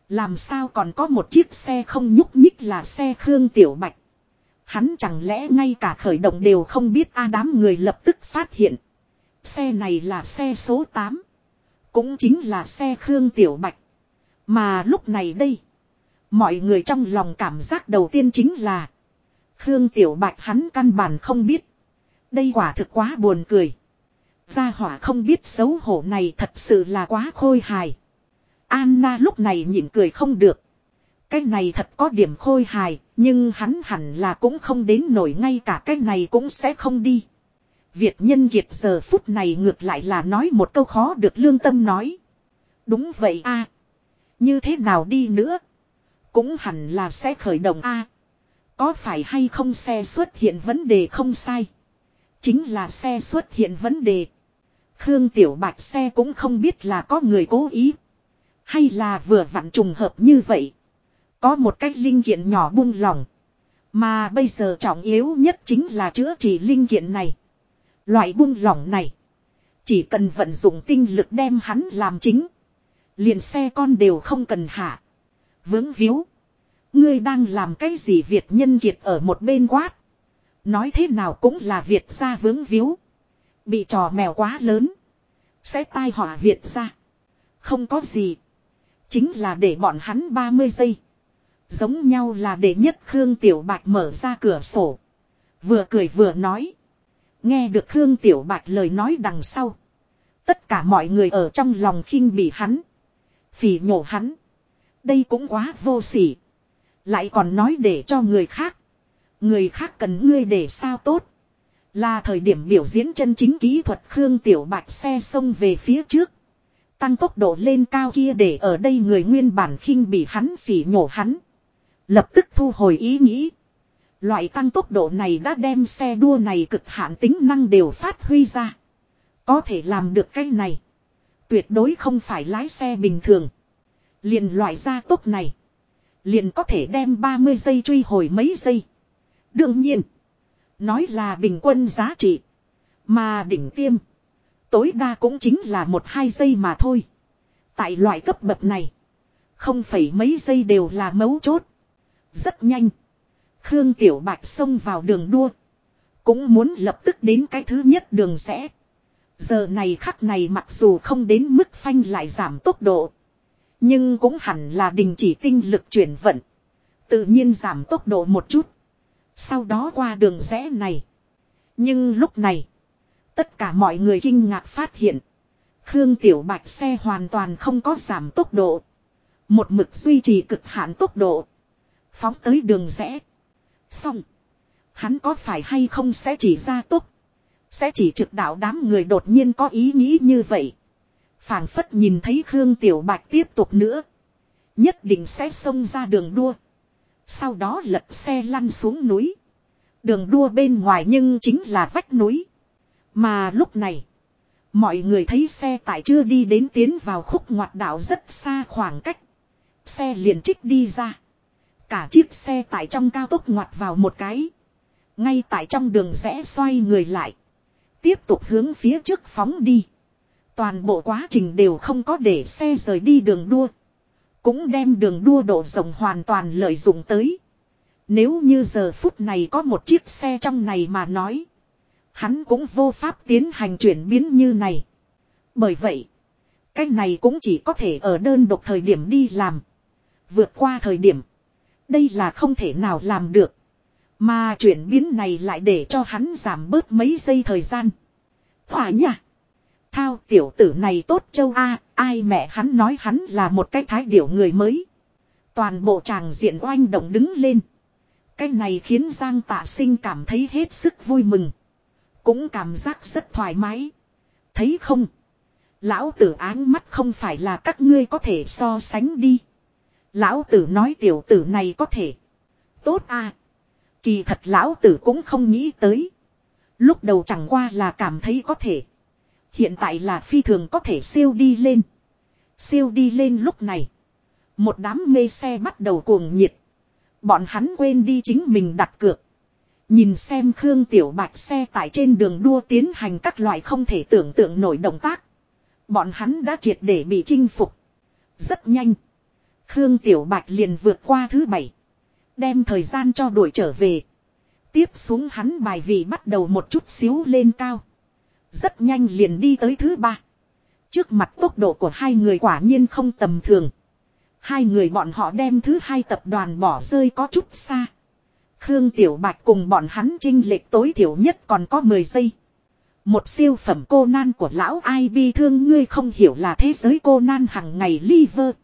Làm sao còn có một chiếc xe không nhúc nhích là xe Khương Tiểu Bạch. Hắn chẳng lẽ ngay cả khởi động đều không biết a đám người lập tức phát hiện. Xe này là xe số 8. Cũng chính là xe Khương Tiểu Bạch. Mà lúc này đây. Mọi người trong lòng cảm giác đầu tiên chính là. Khương Tiểu Bạch hắn căn bản không biết. Đây quả thực quá buồn cười. Gia hỏa không biết xấu hổ này thật sự là quá khôi hài. Anna lúc này nhịn cười không được. Cái này thật có điểm khôi hài, nhưng hắn hẳn là cũng không đến nổi ngay cả cái này cũng sẽ không đi. Việt nhân kiệt giờ phút này ngược lại là nói một câu khó được lương tâm nói. Đúng vậy a Như thế nào đi nữa? Cũng hẳn là sẽ khởi động a Có phải hay không xe xuất hiện vấn đề không sai? Chính là xe xuất hiện vấn đề. Khương Tiểu Bạch xe cũng không biết là có người cố ý. Hay là vừa vặn trùng hợp như vậy. Có một cái linh kiện nhỏ buông lỏng. Mà bây giờ trọng yếu nhất chính là chữa trị linh kiện này. Loại buông lỏng này. Chỉ cần vận dụng tinh lực đem hắn làm chính. Liền xe con đều không cần hạ. Vướng víu. Ngươi đang làm cái gì Việt nhân kiệt ở một bên quát. Nói thế nào cũng là Việt ra vướng víu. Bị trò mèo quá lớn. Sẽ tai họa Việt ra. Không có gì. Chính là để bọn hắn 30 giây. Giống nhau là để nhất Khương Tiểu Bạch mở ra cửa sổ. Vừa cười vừa nói. Nghe được Khương Tiểu Bạch lời nói đằng sau. Tất cả mọi người ở trong lòng khinh bị hắn. Phỉ nhổ hắn. Đây cũng quá vô sỉ. Lại còn nói để cho người khác. Người khác cần ngươi để sao tốt. Là thời điểm biểu diễn chân chính kỹ thuật Khương Tiểu Bạch xe xông về phía trước. Tăng tốc độ lên cao kia để ở đây người nguyên bản khinh bị hắn phỉ nhổ hắn. Lập tức thu hồi ý nghĩ. Loại tăng tốc độ này đã đem xe đua này cực hạn tính năng đều phát huy ra. Có thể làm được cái này. Tuyệt đối không phải lái xe bình thường. Liền loại ra tốc này. Liền có thể đem 30 giây truy hồi mấy giây. Đương nhiên. Nói là bình quân giá trị. Mà đỉnh tiêm. Tối đa cũng chính là một hai giây mà thôi. Tại loại cấp bậc này. Không phải mấy giây đều là mấu chốt. Rất nhanh. Khương Tiểu Bạch xông vào đường đua. Cũng muốn lập tức đến cái thứ nhất đường sẽ. Giờ này khắc này mặc dù không đến mức phanh lại giảm tốc độ. Nhưng cũng hẳn là đình chỉ tinh lực chuyển vận. Tự nhiên giảm tốc độ một chút. Sau đó qua đường rẽ này. Nhưng lúc này. Tất cả mọi người kinh ngạc phát hiện. Khương Tiểu Bạch xe hoàn toàn không có giảm tốc độ. Một mực duy trì cực hạn tốc độ. Phóng tới đường rẽ. Xong. Hắn có phải hay không sẽ chỉ ra tốc. Sẽ chỉ trực đạo đám người đột nhiên có ý nghĩ như vậy. phảng phất nhìn thấy Khương Tiểu Bạch tiếp tục nữa. Nhất định sẽ xông ra đường đua. Sau đó lật xe lăn xuống núi. Đường đua bên ngoài nhưng chính là vách núi. Mà lúc này. Mọi người thấy xe tải chưa đi đến tiến vào khúc ngoặt đảo rất xa khoảng cách. Xe liền trích đi ra. Cả chiếc xe tải trong cao tốc ngoặt vào một cái. Ngay tại trong đường rẽ xoay người lại. Tiếp tục hướng phía trước phóng đi. Toàn bộ quá trình đều không có để xe rời đi đường đua. Cũng đem đường đua độ rộng hoàn toàn lợi dụng tới. Nếu như giờ phút này có một chiếc xe trong này mà nói. Hắn cũng vô pháp tiến hành chuyển biến như này. Bởi vậy. Cái này cũng chỉ có thể ở đơn độc thời điểm đi làm. Vượt qua thời điểm. Đây là không thể nào làm được. Mà chuyển biến này lại để cho hắn giảm bớt mấy giây thời gian. Hỏa nhỉ? Thao tiểu tử này tốt châu A, ai mẹ hắn nói hắn là một cái thái điểu người mới. Toàn bộ chàng diện oanh động đứng lên. Cái này khiến Giang tạ sinh cảm thấy hết sức vui mừng. Cũng cảm giác rất thoải mái. Thấy không? Lão tử áng mắt không phải là các ngươi có thể so sánh đi. Lão tử nói tiểu tử này có thể. Tốt à. Kỳ thật lão tử cũng không nghĩ tới. Lúc đầu chẳng qua là cảm thấy có thể. Hiện tại là phi thường có thể siêu đi lên. Siêu đi lên lúc này. Một đám mê xe bắt đầu cuồng nhiệt. Bọn hắn quên đi chính mình đặt cược. Nhìn xem Khương Tiểu Bạch xe tại trên đường đua tiến hành các loại không thể tưởng tượng nổi động tác. Bọn hắn đã triệt để bị chinh phục. Rất nhanh. Khương Tiểu Bạch liền vượt qua thứ bảy. Đem thời gian cho đuổi trở về. Tiếp xuống hắn bài vị bắt đầu một chút xíu lên cao. Rất nhanh liền đi tới thứ ba. Trước mặt tốc độ của hai người quả nhiên không tầm thường. Hai người bọn họ đem thứ hai tập đoàn bỏ rơi có chút xa. Khương Tiểu Bạch cùng bọn hắn trinh lệch tối thiểu nhất còn có 10 giây. Một siêu phẩm cô nan của lão ai bi thương ngươi không hiểu là thế giới cô nan hằng ngày liver.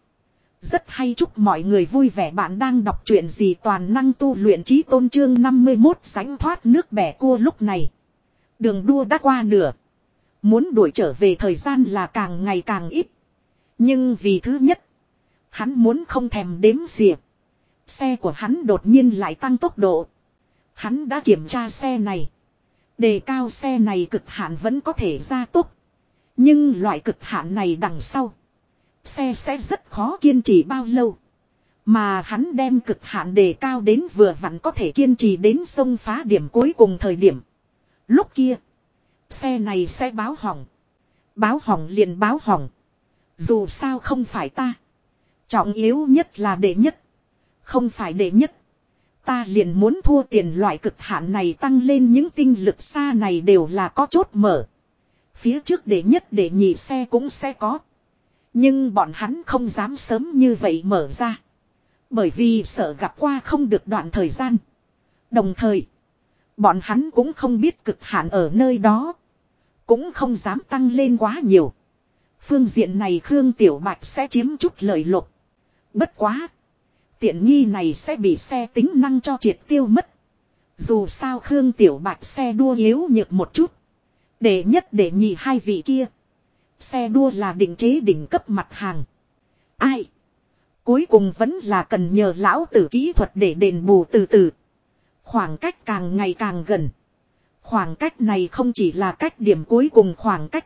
Rất hay chúc mọi người vui vẻ bạn đang đọc chuyện gì toàn năng tu luyện trí tôn trương 51 sánh thoát nước bẻ cua lúc này. Đường đua đã qua nửa. Muốn đuổi trở về thời gian là càng ngày càng ít. Nhưng vì thứ nhất. Hắn muốn không thèm đếm xỉa. Xe của hắn đột nhiên lại tăng tốc độ. Hắn đã kiểm tra xe này. Đề cao xe này cực hạn vẫn có thể ra tốc. Nhưng loại cực hạn này đằng sau. Xe sẽ rất khó kiên trì bao lâu. Mà hắn đem cực hạn đề cao đến vừa vặn có thể kiên trì đến sông phá điểm cuối cùng thời điểm. Lúc kia. Xe này sẽ báo hỏng. Báo hỏng liền báo hỏng. Dù sao không phải ta. Trọng yếu nhất là đệ nhất. Không phải đệ nhất. Ta liền muốn thua tiền loại cực hạn này tăng lên những tinh lực xa này đều là có chốt mở. Phía trước đệ nhất đệ nhị xe cũng sẽ có. Nhưng bọn hắn không dám sớm như vậy mở ra. Bởi vì sợ gặp qua không được đoạn thời gian. Đồng thời, bọn hắn cũng không biết cực hạn ở nơi đó. Cũng không dám tăng lên quá nhiều. Phương diện này Khương Tiểu Bạch sẽ chiếm chút lợi lộc. Bất quá. Tiện nghi này sẽ bị xe tính năng cho triệt tiêu mất. Dù sao Khương Tiểu Bạch xe đua yếu nhược một chút. Để nhất để nhị hai vị kia. Xe đua là định chế đỉnh cấp mặt hàng. Ai? Cuối cùng vẫn là cần nhờ lão tử kỹ thuật để đền bù từ từ. Khoảng cách càng ngày càng gần. Khoảng cách này không chỉ là cách điểm cuối cùng khoảng cách.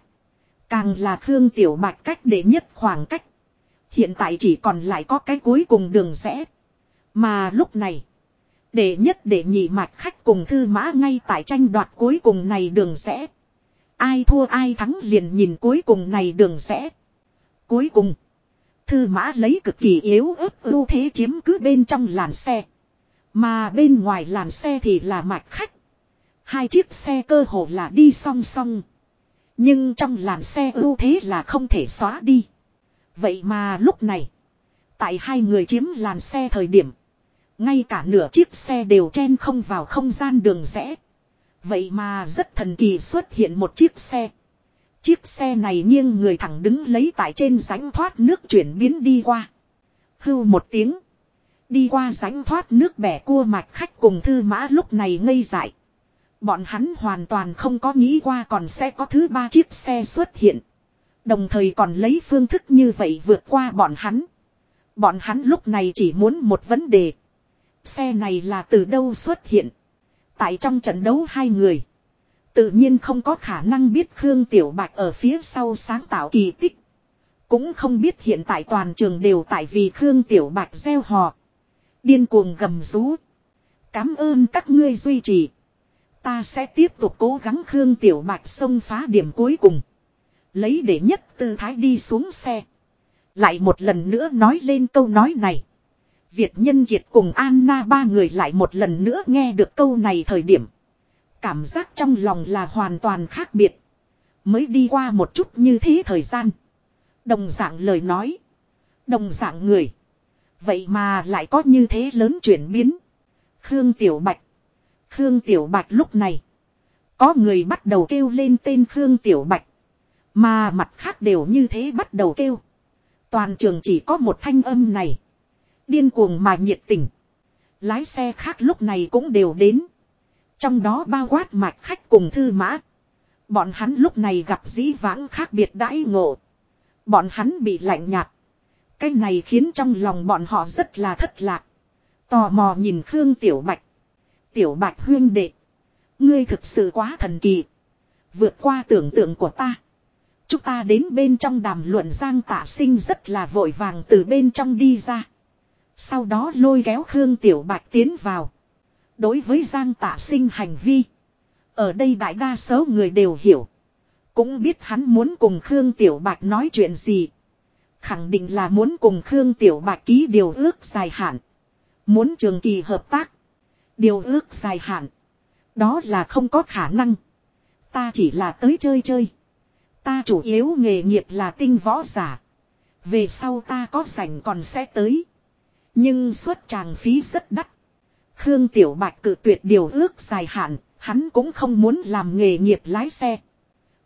Càng là Khương Tiểu Bạch cách để nhất khoảng cách. Hiện tại chỉ còn lại có cái cuối cùng đường rẽ. Mà lúc này. Để nhất để nhị mạch khách cùng thư mã ngay tại tranh đoạt cuối cùng này đường rẽ. Ai thua ai thắng liền nhìn cuối cùng này đường rẽ. Cuối cùng. Thư mã lấy cực kỳ yếu ớt ưu thế chiếm cứ bên trong làn xe. Mà bên ngoài làn xe thì là mạch khách. Hai chiếc xe cơ hồ là đi song song. Nhưng trong làn xe ưu thế là không thể xóa đi. Vậy mà lúc này. Tại hai người chiếm làn xe thời điểm. Ngay cả nửa chiếc xe đều chen không vào không gian đường rẽ. Vậy mà rất thần kỳ xuất hiện một chiếc xe. Chiếc xe này nghiêng người thẳng đứng lấy tại trên rãnh thoát nước chuyển biến đi qua. Hưu một tiếng. Đi qua rãnh thoát nước bẻ cua mạch khách cùng thư mã lúc này ngây dại. Bọn hắn hoàn toàn không có nghĩ qua còn sẽ có thứ ba chiếc xe xuất hiện. Đồng thời còn lấy phương thức như vậy vượt qua bọn hắn. Bọn hắn lúc này chỉ muốn một vấn đề. Xe này là từ đâu xuất hiện. Tại trong trận đấu hai người. Tự nhiên không có khả năng biết Khương Tiểu Bạch ở phía sau sáng tạo kỳ tích. Cũng không biết hiện tại toàn trường đều tại vì Khương Tiểu Bạch gieo hò. Điên cuồng gầm rú. Cám ơn các ngươi duy trì. Ta sẽ tiếp tục cố gắng Khương Tiểu Bạch xông phá điểm cuối cùng. Lấy để nhất tư thái đi xuống xe. Lại một lần nữa nói lên câu nói này. Việt Nhân Kiệt cùng Anna ba người lại một lần nữa nghe được câu này thời điểm. Cảm giác trong lòng là hoàn toàn khác biệt. Mới đi qua một chút như thế thời gian. Đồng dạng lời nói. Đồng dạng người. Vậy mà lại có như thế lớn chuyển biến. Khương Tiểu Bạch. Khương Tiểu Bạch lúc này. Có người bắt đầu kêu lên tên Khương Tiểu Bạch. Mà mặt khác đều như thế bắt đầu kêu. Toàn trường chỉ có một thanh âm này. Điên cuồng mà nhiệt tình. Lái xe khác lúc này cũng đều đến. Trong đó bao quát mạch khách cùng thư mã. Bọn hắn lúc này gặp dĩ vãng khác biệt đãi ngộ. Bọn hắn bị lạnh nhạt. Cái này khiến trong lòng bọn họ rất là thất lạc. Tò mò nhìn Khương Tiểu Bạch. Tiểu Bạch huyên đệ. Ngươi thực sự quá thần kỳ. Vượt qua tưởng tượng của ta. Chúng ta đến bên trong đàm luận Giang Tạ Sinh rất là vội vàng từ bên trong đi ra. Sau đó lôi kéo Khương Tiểu Bạch tiến vào. Đối với Giang Tạ Sinh hành vi. Ở đây đại đa số người đều hiểu. Cũng biết hắn muốn cùng Khương Tiểu Bạch nói chuyện gì. Khẳng định là muốn cùng Khương Tiểu Bạch ký điều ước dài hạn. Muốn trường kỳ hợp tác. Điều ước dài hạn. Đó là không có khả năng. Ta chỉ là tới chơi chơi. Ta chủ yếu nghề nghiệp là tinh võ giả. Về sau ta có rảnh còn sẽ tới. Nhưng suất tràng phí rất đắt. Khương Tiểu Bạch cự tuyệt điều ước dài hạn, hắn cũng không muốn làm nghề nghiệp lái xe.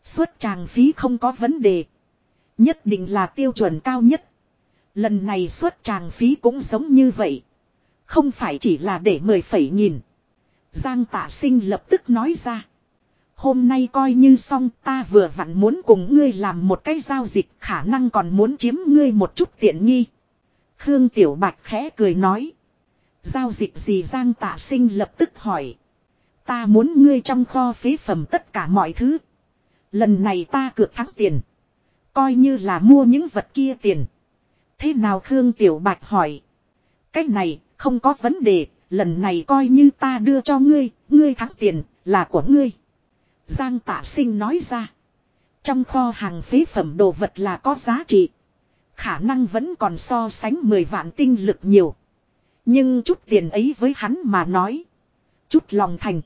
Suất tràng phí không có vấn đề. Nhất định là tiêu chuẩn cao nhất. Lần này xuất tràng phí cũng giống như vậy. Không phải chỉ là để mười phẩy nhìn. Giang tạ sinh lập tức nói ra. Hôm nay coi như xong, ta vừa vặn muốn cùng ngươi làm một cái giao dịch, khả năng còn muốn chiếm ngươi một chút tiện nghi. Khương Tiểu Bạch khẽ cười nói. Giao dịch gì Giang tạ sinh lập tức hỏi. Ta muốn ngươi trong kho phế phẩm tất cả mọi thứ. Lần này ta cược thắng tiền. Coi như là mua những vật kia tiền. Thế nào Khương Tiểu Bạch hỏi. Cách này, không có vấn đề. Lần này coi như ta đưa cho ngươi. Ngươi thắng tiền, là của ngươi. Giang tạ sinh nói ra. Trong kho hàng phế phẩm đồ vật là có giá trị. Khả năng vẫn còn so sánh 10 vạn tinh lực nhiều. Nhưng chút tiền ấy với hắn mà nói. Chút lòng thành.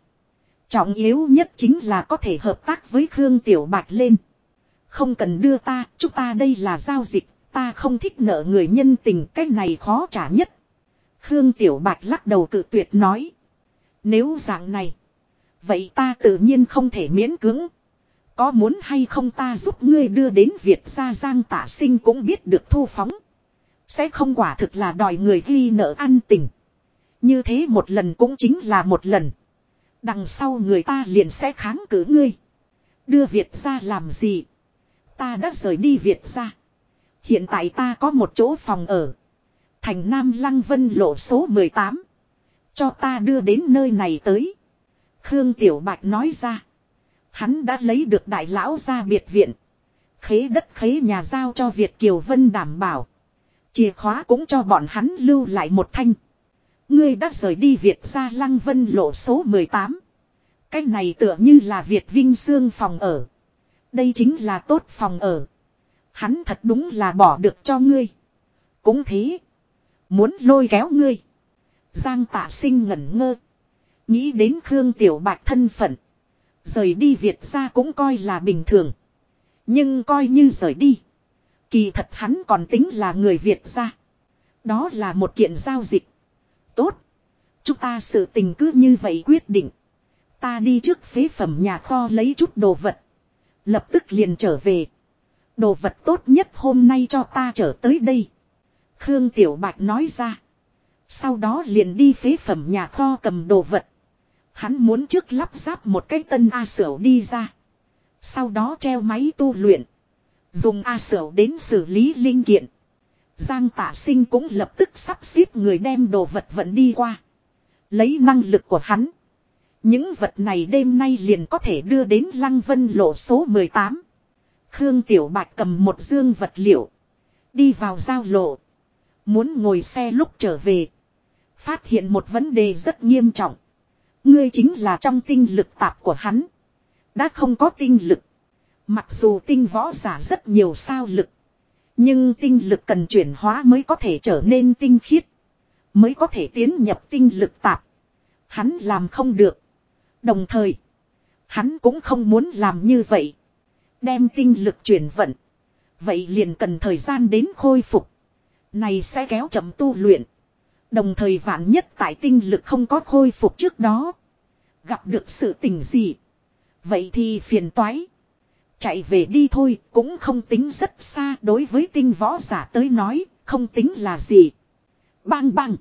Trọng yếu nhất chính là có thể hợp tác với Khương Tiểu Bạch lên. Không cần đưa ta, chúng ta đây là giao dịch, ta không thích nợ người nhân tình, cái này khó trả nhất. Khương Tiểu Bạch lắc đầu cự tuyệt nói. Nếu dạng này, vậy ta tự nhiên không thể miễn cưỡng. Có muốn hay không ta giúp ngươi đưa đến Việt gia giang tả sinh cũng biết được thu phóng. Sẽ không quả thực là đòi người ghi nợ ăn tình. Như thế một lần cũng chính là một lần. Đằng sau người ta liền sẽ kháng cử ngươi. Đưa Việt ra làm gì? Ta đã rời đi Việt ra. Hiện tại ta có một chỗ phòng ở. Thành Nam Lăng Vân lộ số 18. Cho ta đưa đến nơi này tới. Khương Tiểu Bạch nói ra. Hắn đã lấy được đại lão ra biệt viện. Khế đất khế nhà giao cho Việt Kiều Vân đảm bảo. Chìa khóa cũng cho bọn hắn lưu lại một thanh. Ngươi đã rời đi Việt ra Lăng Vân lộ số 18. Cái này tựa như là Việt Vinh Sương phòng ở. Đây chính là tốt phòng ở. Hắn thật đúng là bỏ được cho ngươi. Cũng thế. Muốn lôi kéo ngươi. Giang tạ sinh ngẩn ngơ. Nghĩ đến Khương Tiểu Bạch thân phận. Rời đi Việt ra cũng coi là bình thường. Nhưng coi như rời đi. Kỳ thật hắn còn tính là người Việt ra. Đó là một kiện giao dịch. Tốt. Chúng ta sự tình cứ như vậy quyết định. Ta đi trước phế phẩm nhà kho lấy chút đồ vật. Lập tức liền trở về. Đồ vật tốt nhất hôm nay cho ta trở tới đây. Khương Tiểu Bạch nói ra. Sau đó liền đi phế phẩm nhà kho cầm đồ vật. Hắn muốn trước lắp ráp một cái tân A Sửu đi ra. Sau đó treo máy tu luyện. Dùng A Sửu đến xử lý linh kiện. Giang tạ sinh cũng lập tức sắp xếp người đem đồ vật vận đi qua. Lấy năng lực của hắn. Những vật này đêm nay liền có thể đưa đến Lăng Vân lộ số 18. Khương Tiểu Bạch cầm một dương vật liệu. Đi vào giao lộ. Muốn ngồi xe lúc trở về. Phát hiện một vấn đề rất nghiêm trọng. Ngươi chính là trong tinh lực tạp của hắn. Đã không có tinh lực. Mặc dù tinh võ giả rất nhiều sao lực. Nhưng tinh lực cần chuyển hóa mới có thể trở nên tinh khiết. Mới có thể tiến nhập tinh lực tạp. Hắn làm không được. Đồng thời. Hắn cũng không muốn làm như vậy. Đem tinh lực chuyển vận. Vậy liền cần thời gian đến khôi phục. Này sẽ kéo chậm tu luyện. Đồng thời vạn nhất tại tinh lực không có khôi phục trước đó. Gặp được sự tình gì. Vậy thì phiền toái. Chạy về đi thôi cũng không tính rất xa đối với tinh võ giả tới nói. Không tính là gì. Bang bang.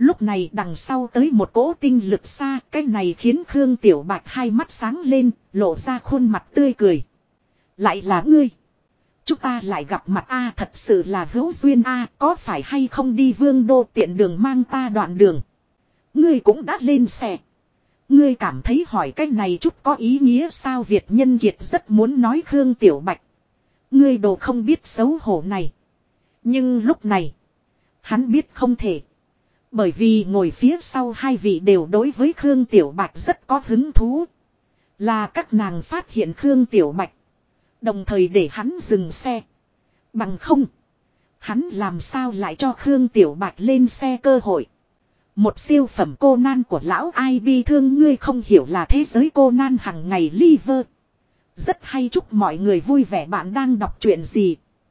Lúc này đằng sau tới một cỗ tinh lực xa, cái này khiến Khương Tiểu Bạch hai mắt sáng lên, lộ ra khuôn mặt tươi cười. Lại là ngươi. Chúng ta lại gặp mặt A thật sự là hữu duyên A, có phải hay không đi vương đô tiện đường mang ta đoạn đường. Ngươi cũng đã lên xe. Ngươi cảm thấy hỏi cái này chút có ý nghĩa sao Việt nhân kiệt rất muốn nói Khương Tiểu Bạch. Ngươi đồ không biết xấu hổ này. Nhưng lúc này, hắn biết không thể. Bởi vì ngồi phía sau hai vị đều đối với Khương Tiểu Bạch rất có hứng thú. Là các nàng phát hiện Khương Tiểu Bạch. Đồng thời để hắn dừng xe. Bằng không. Hắn làm sao lại cho Khương Tiểu Bạch lên xe cơ hội. Một siêu phẩm cô nan của lão ai bi thương ngươi không hiểu là thế giới cô nan hằng ngày liver. Rất hay chúc mọi người vui vẻ bạn đang đọc chuyện gì.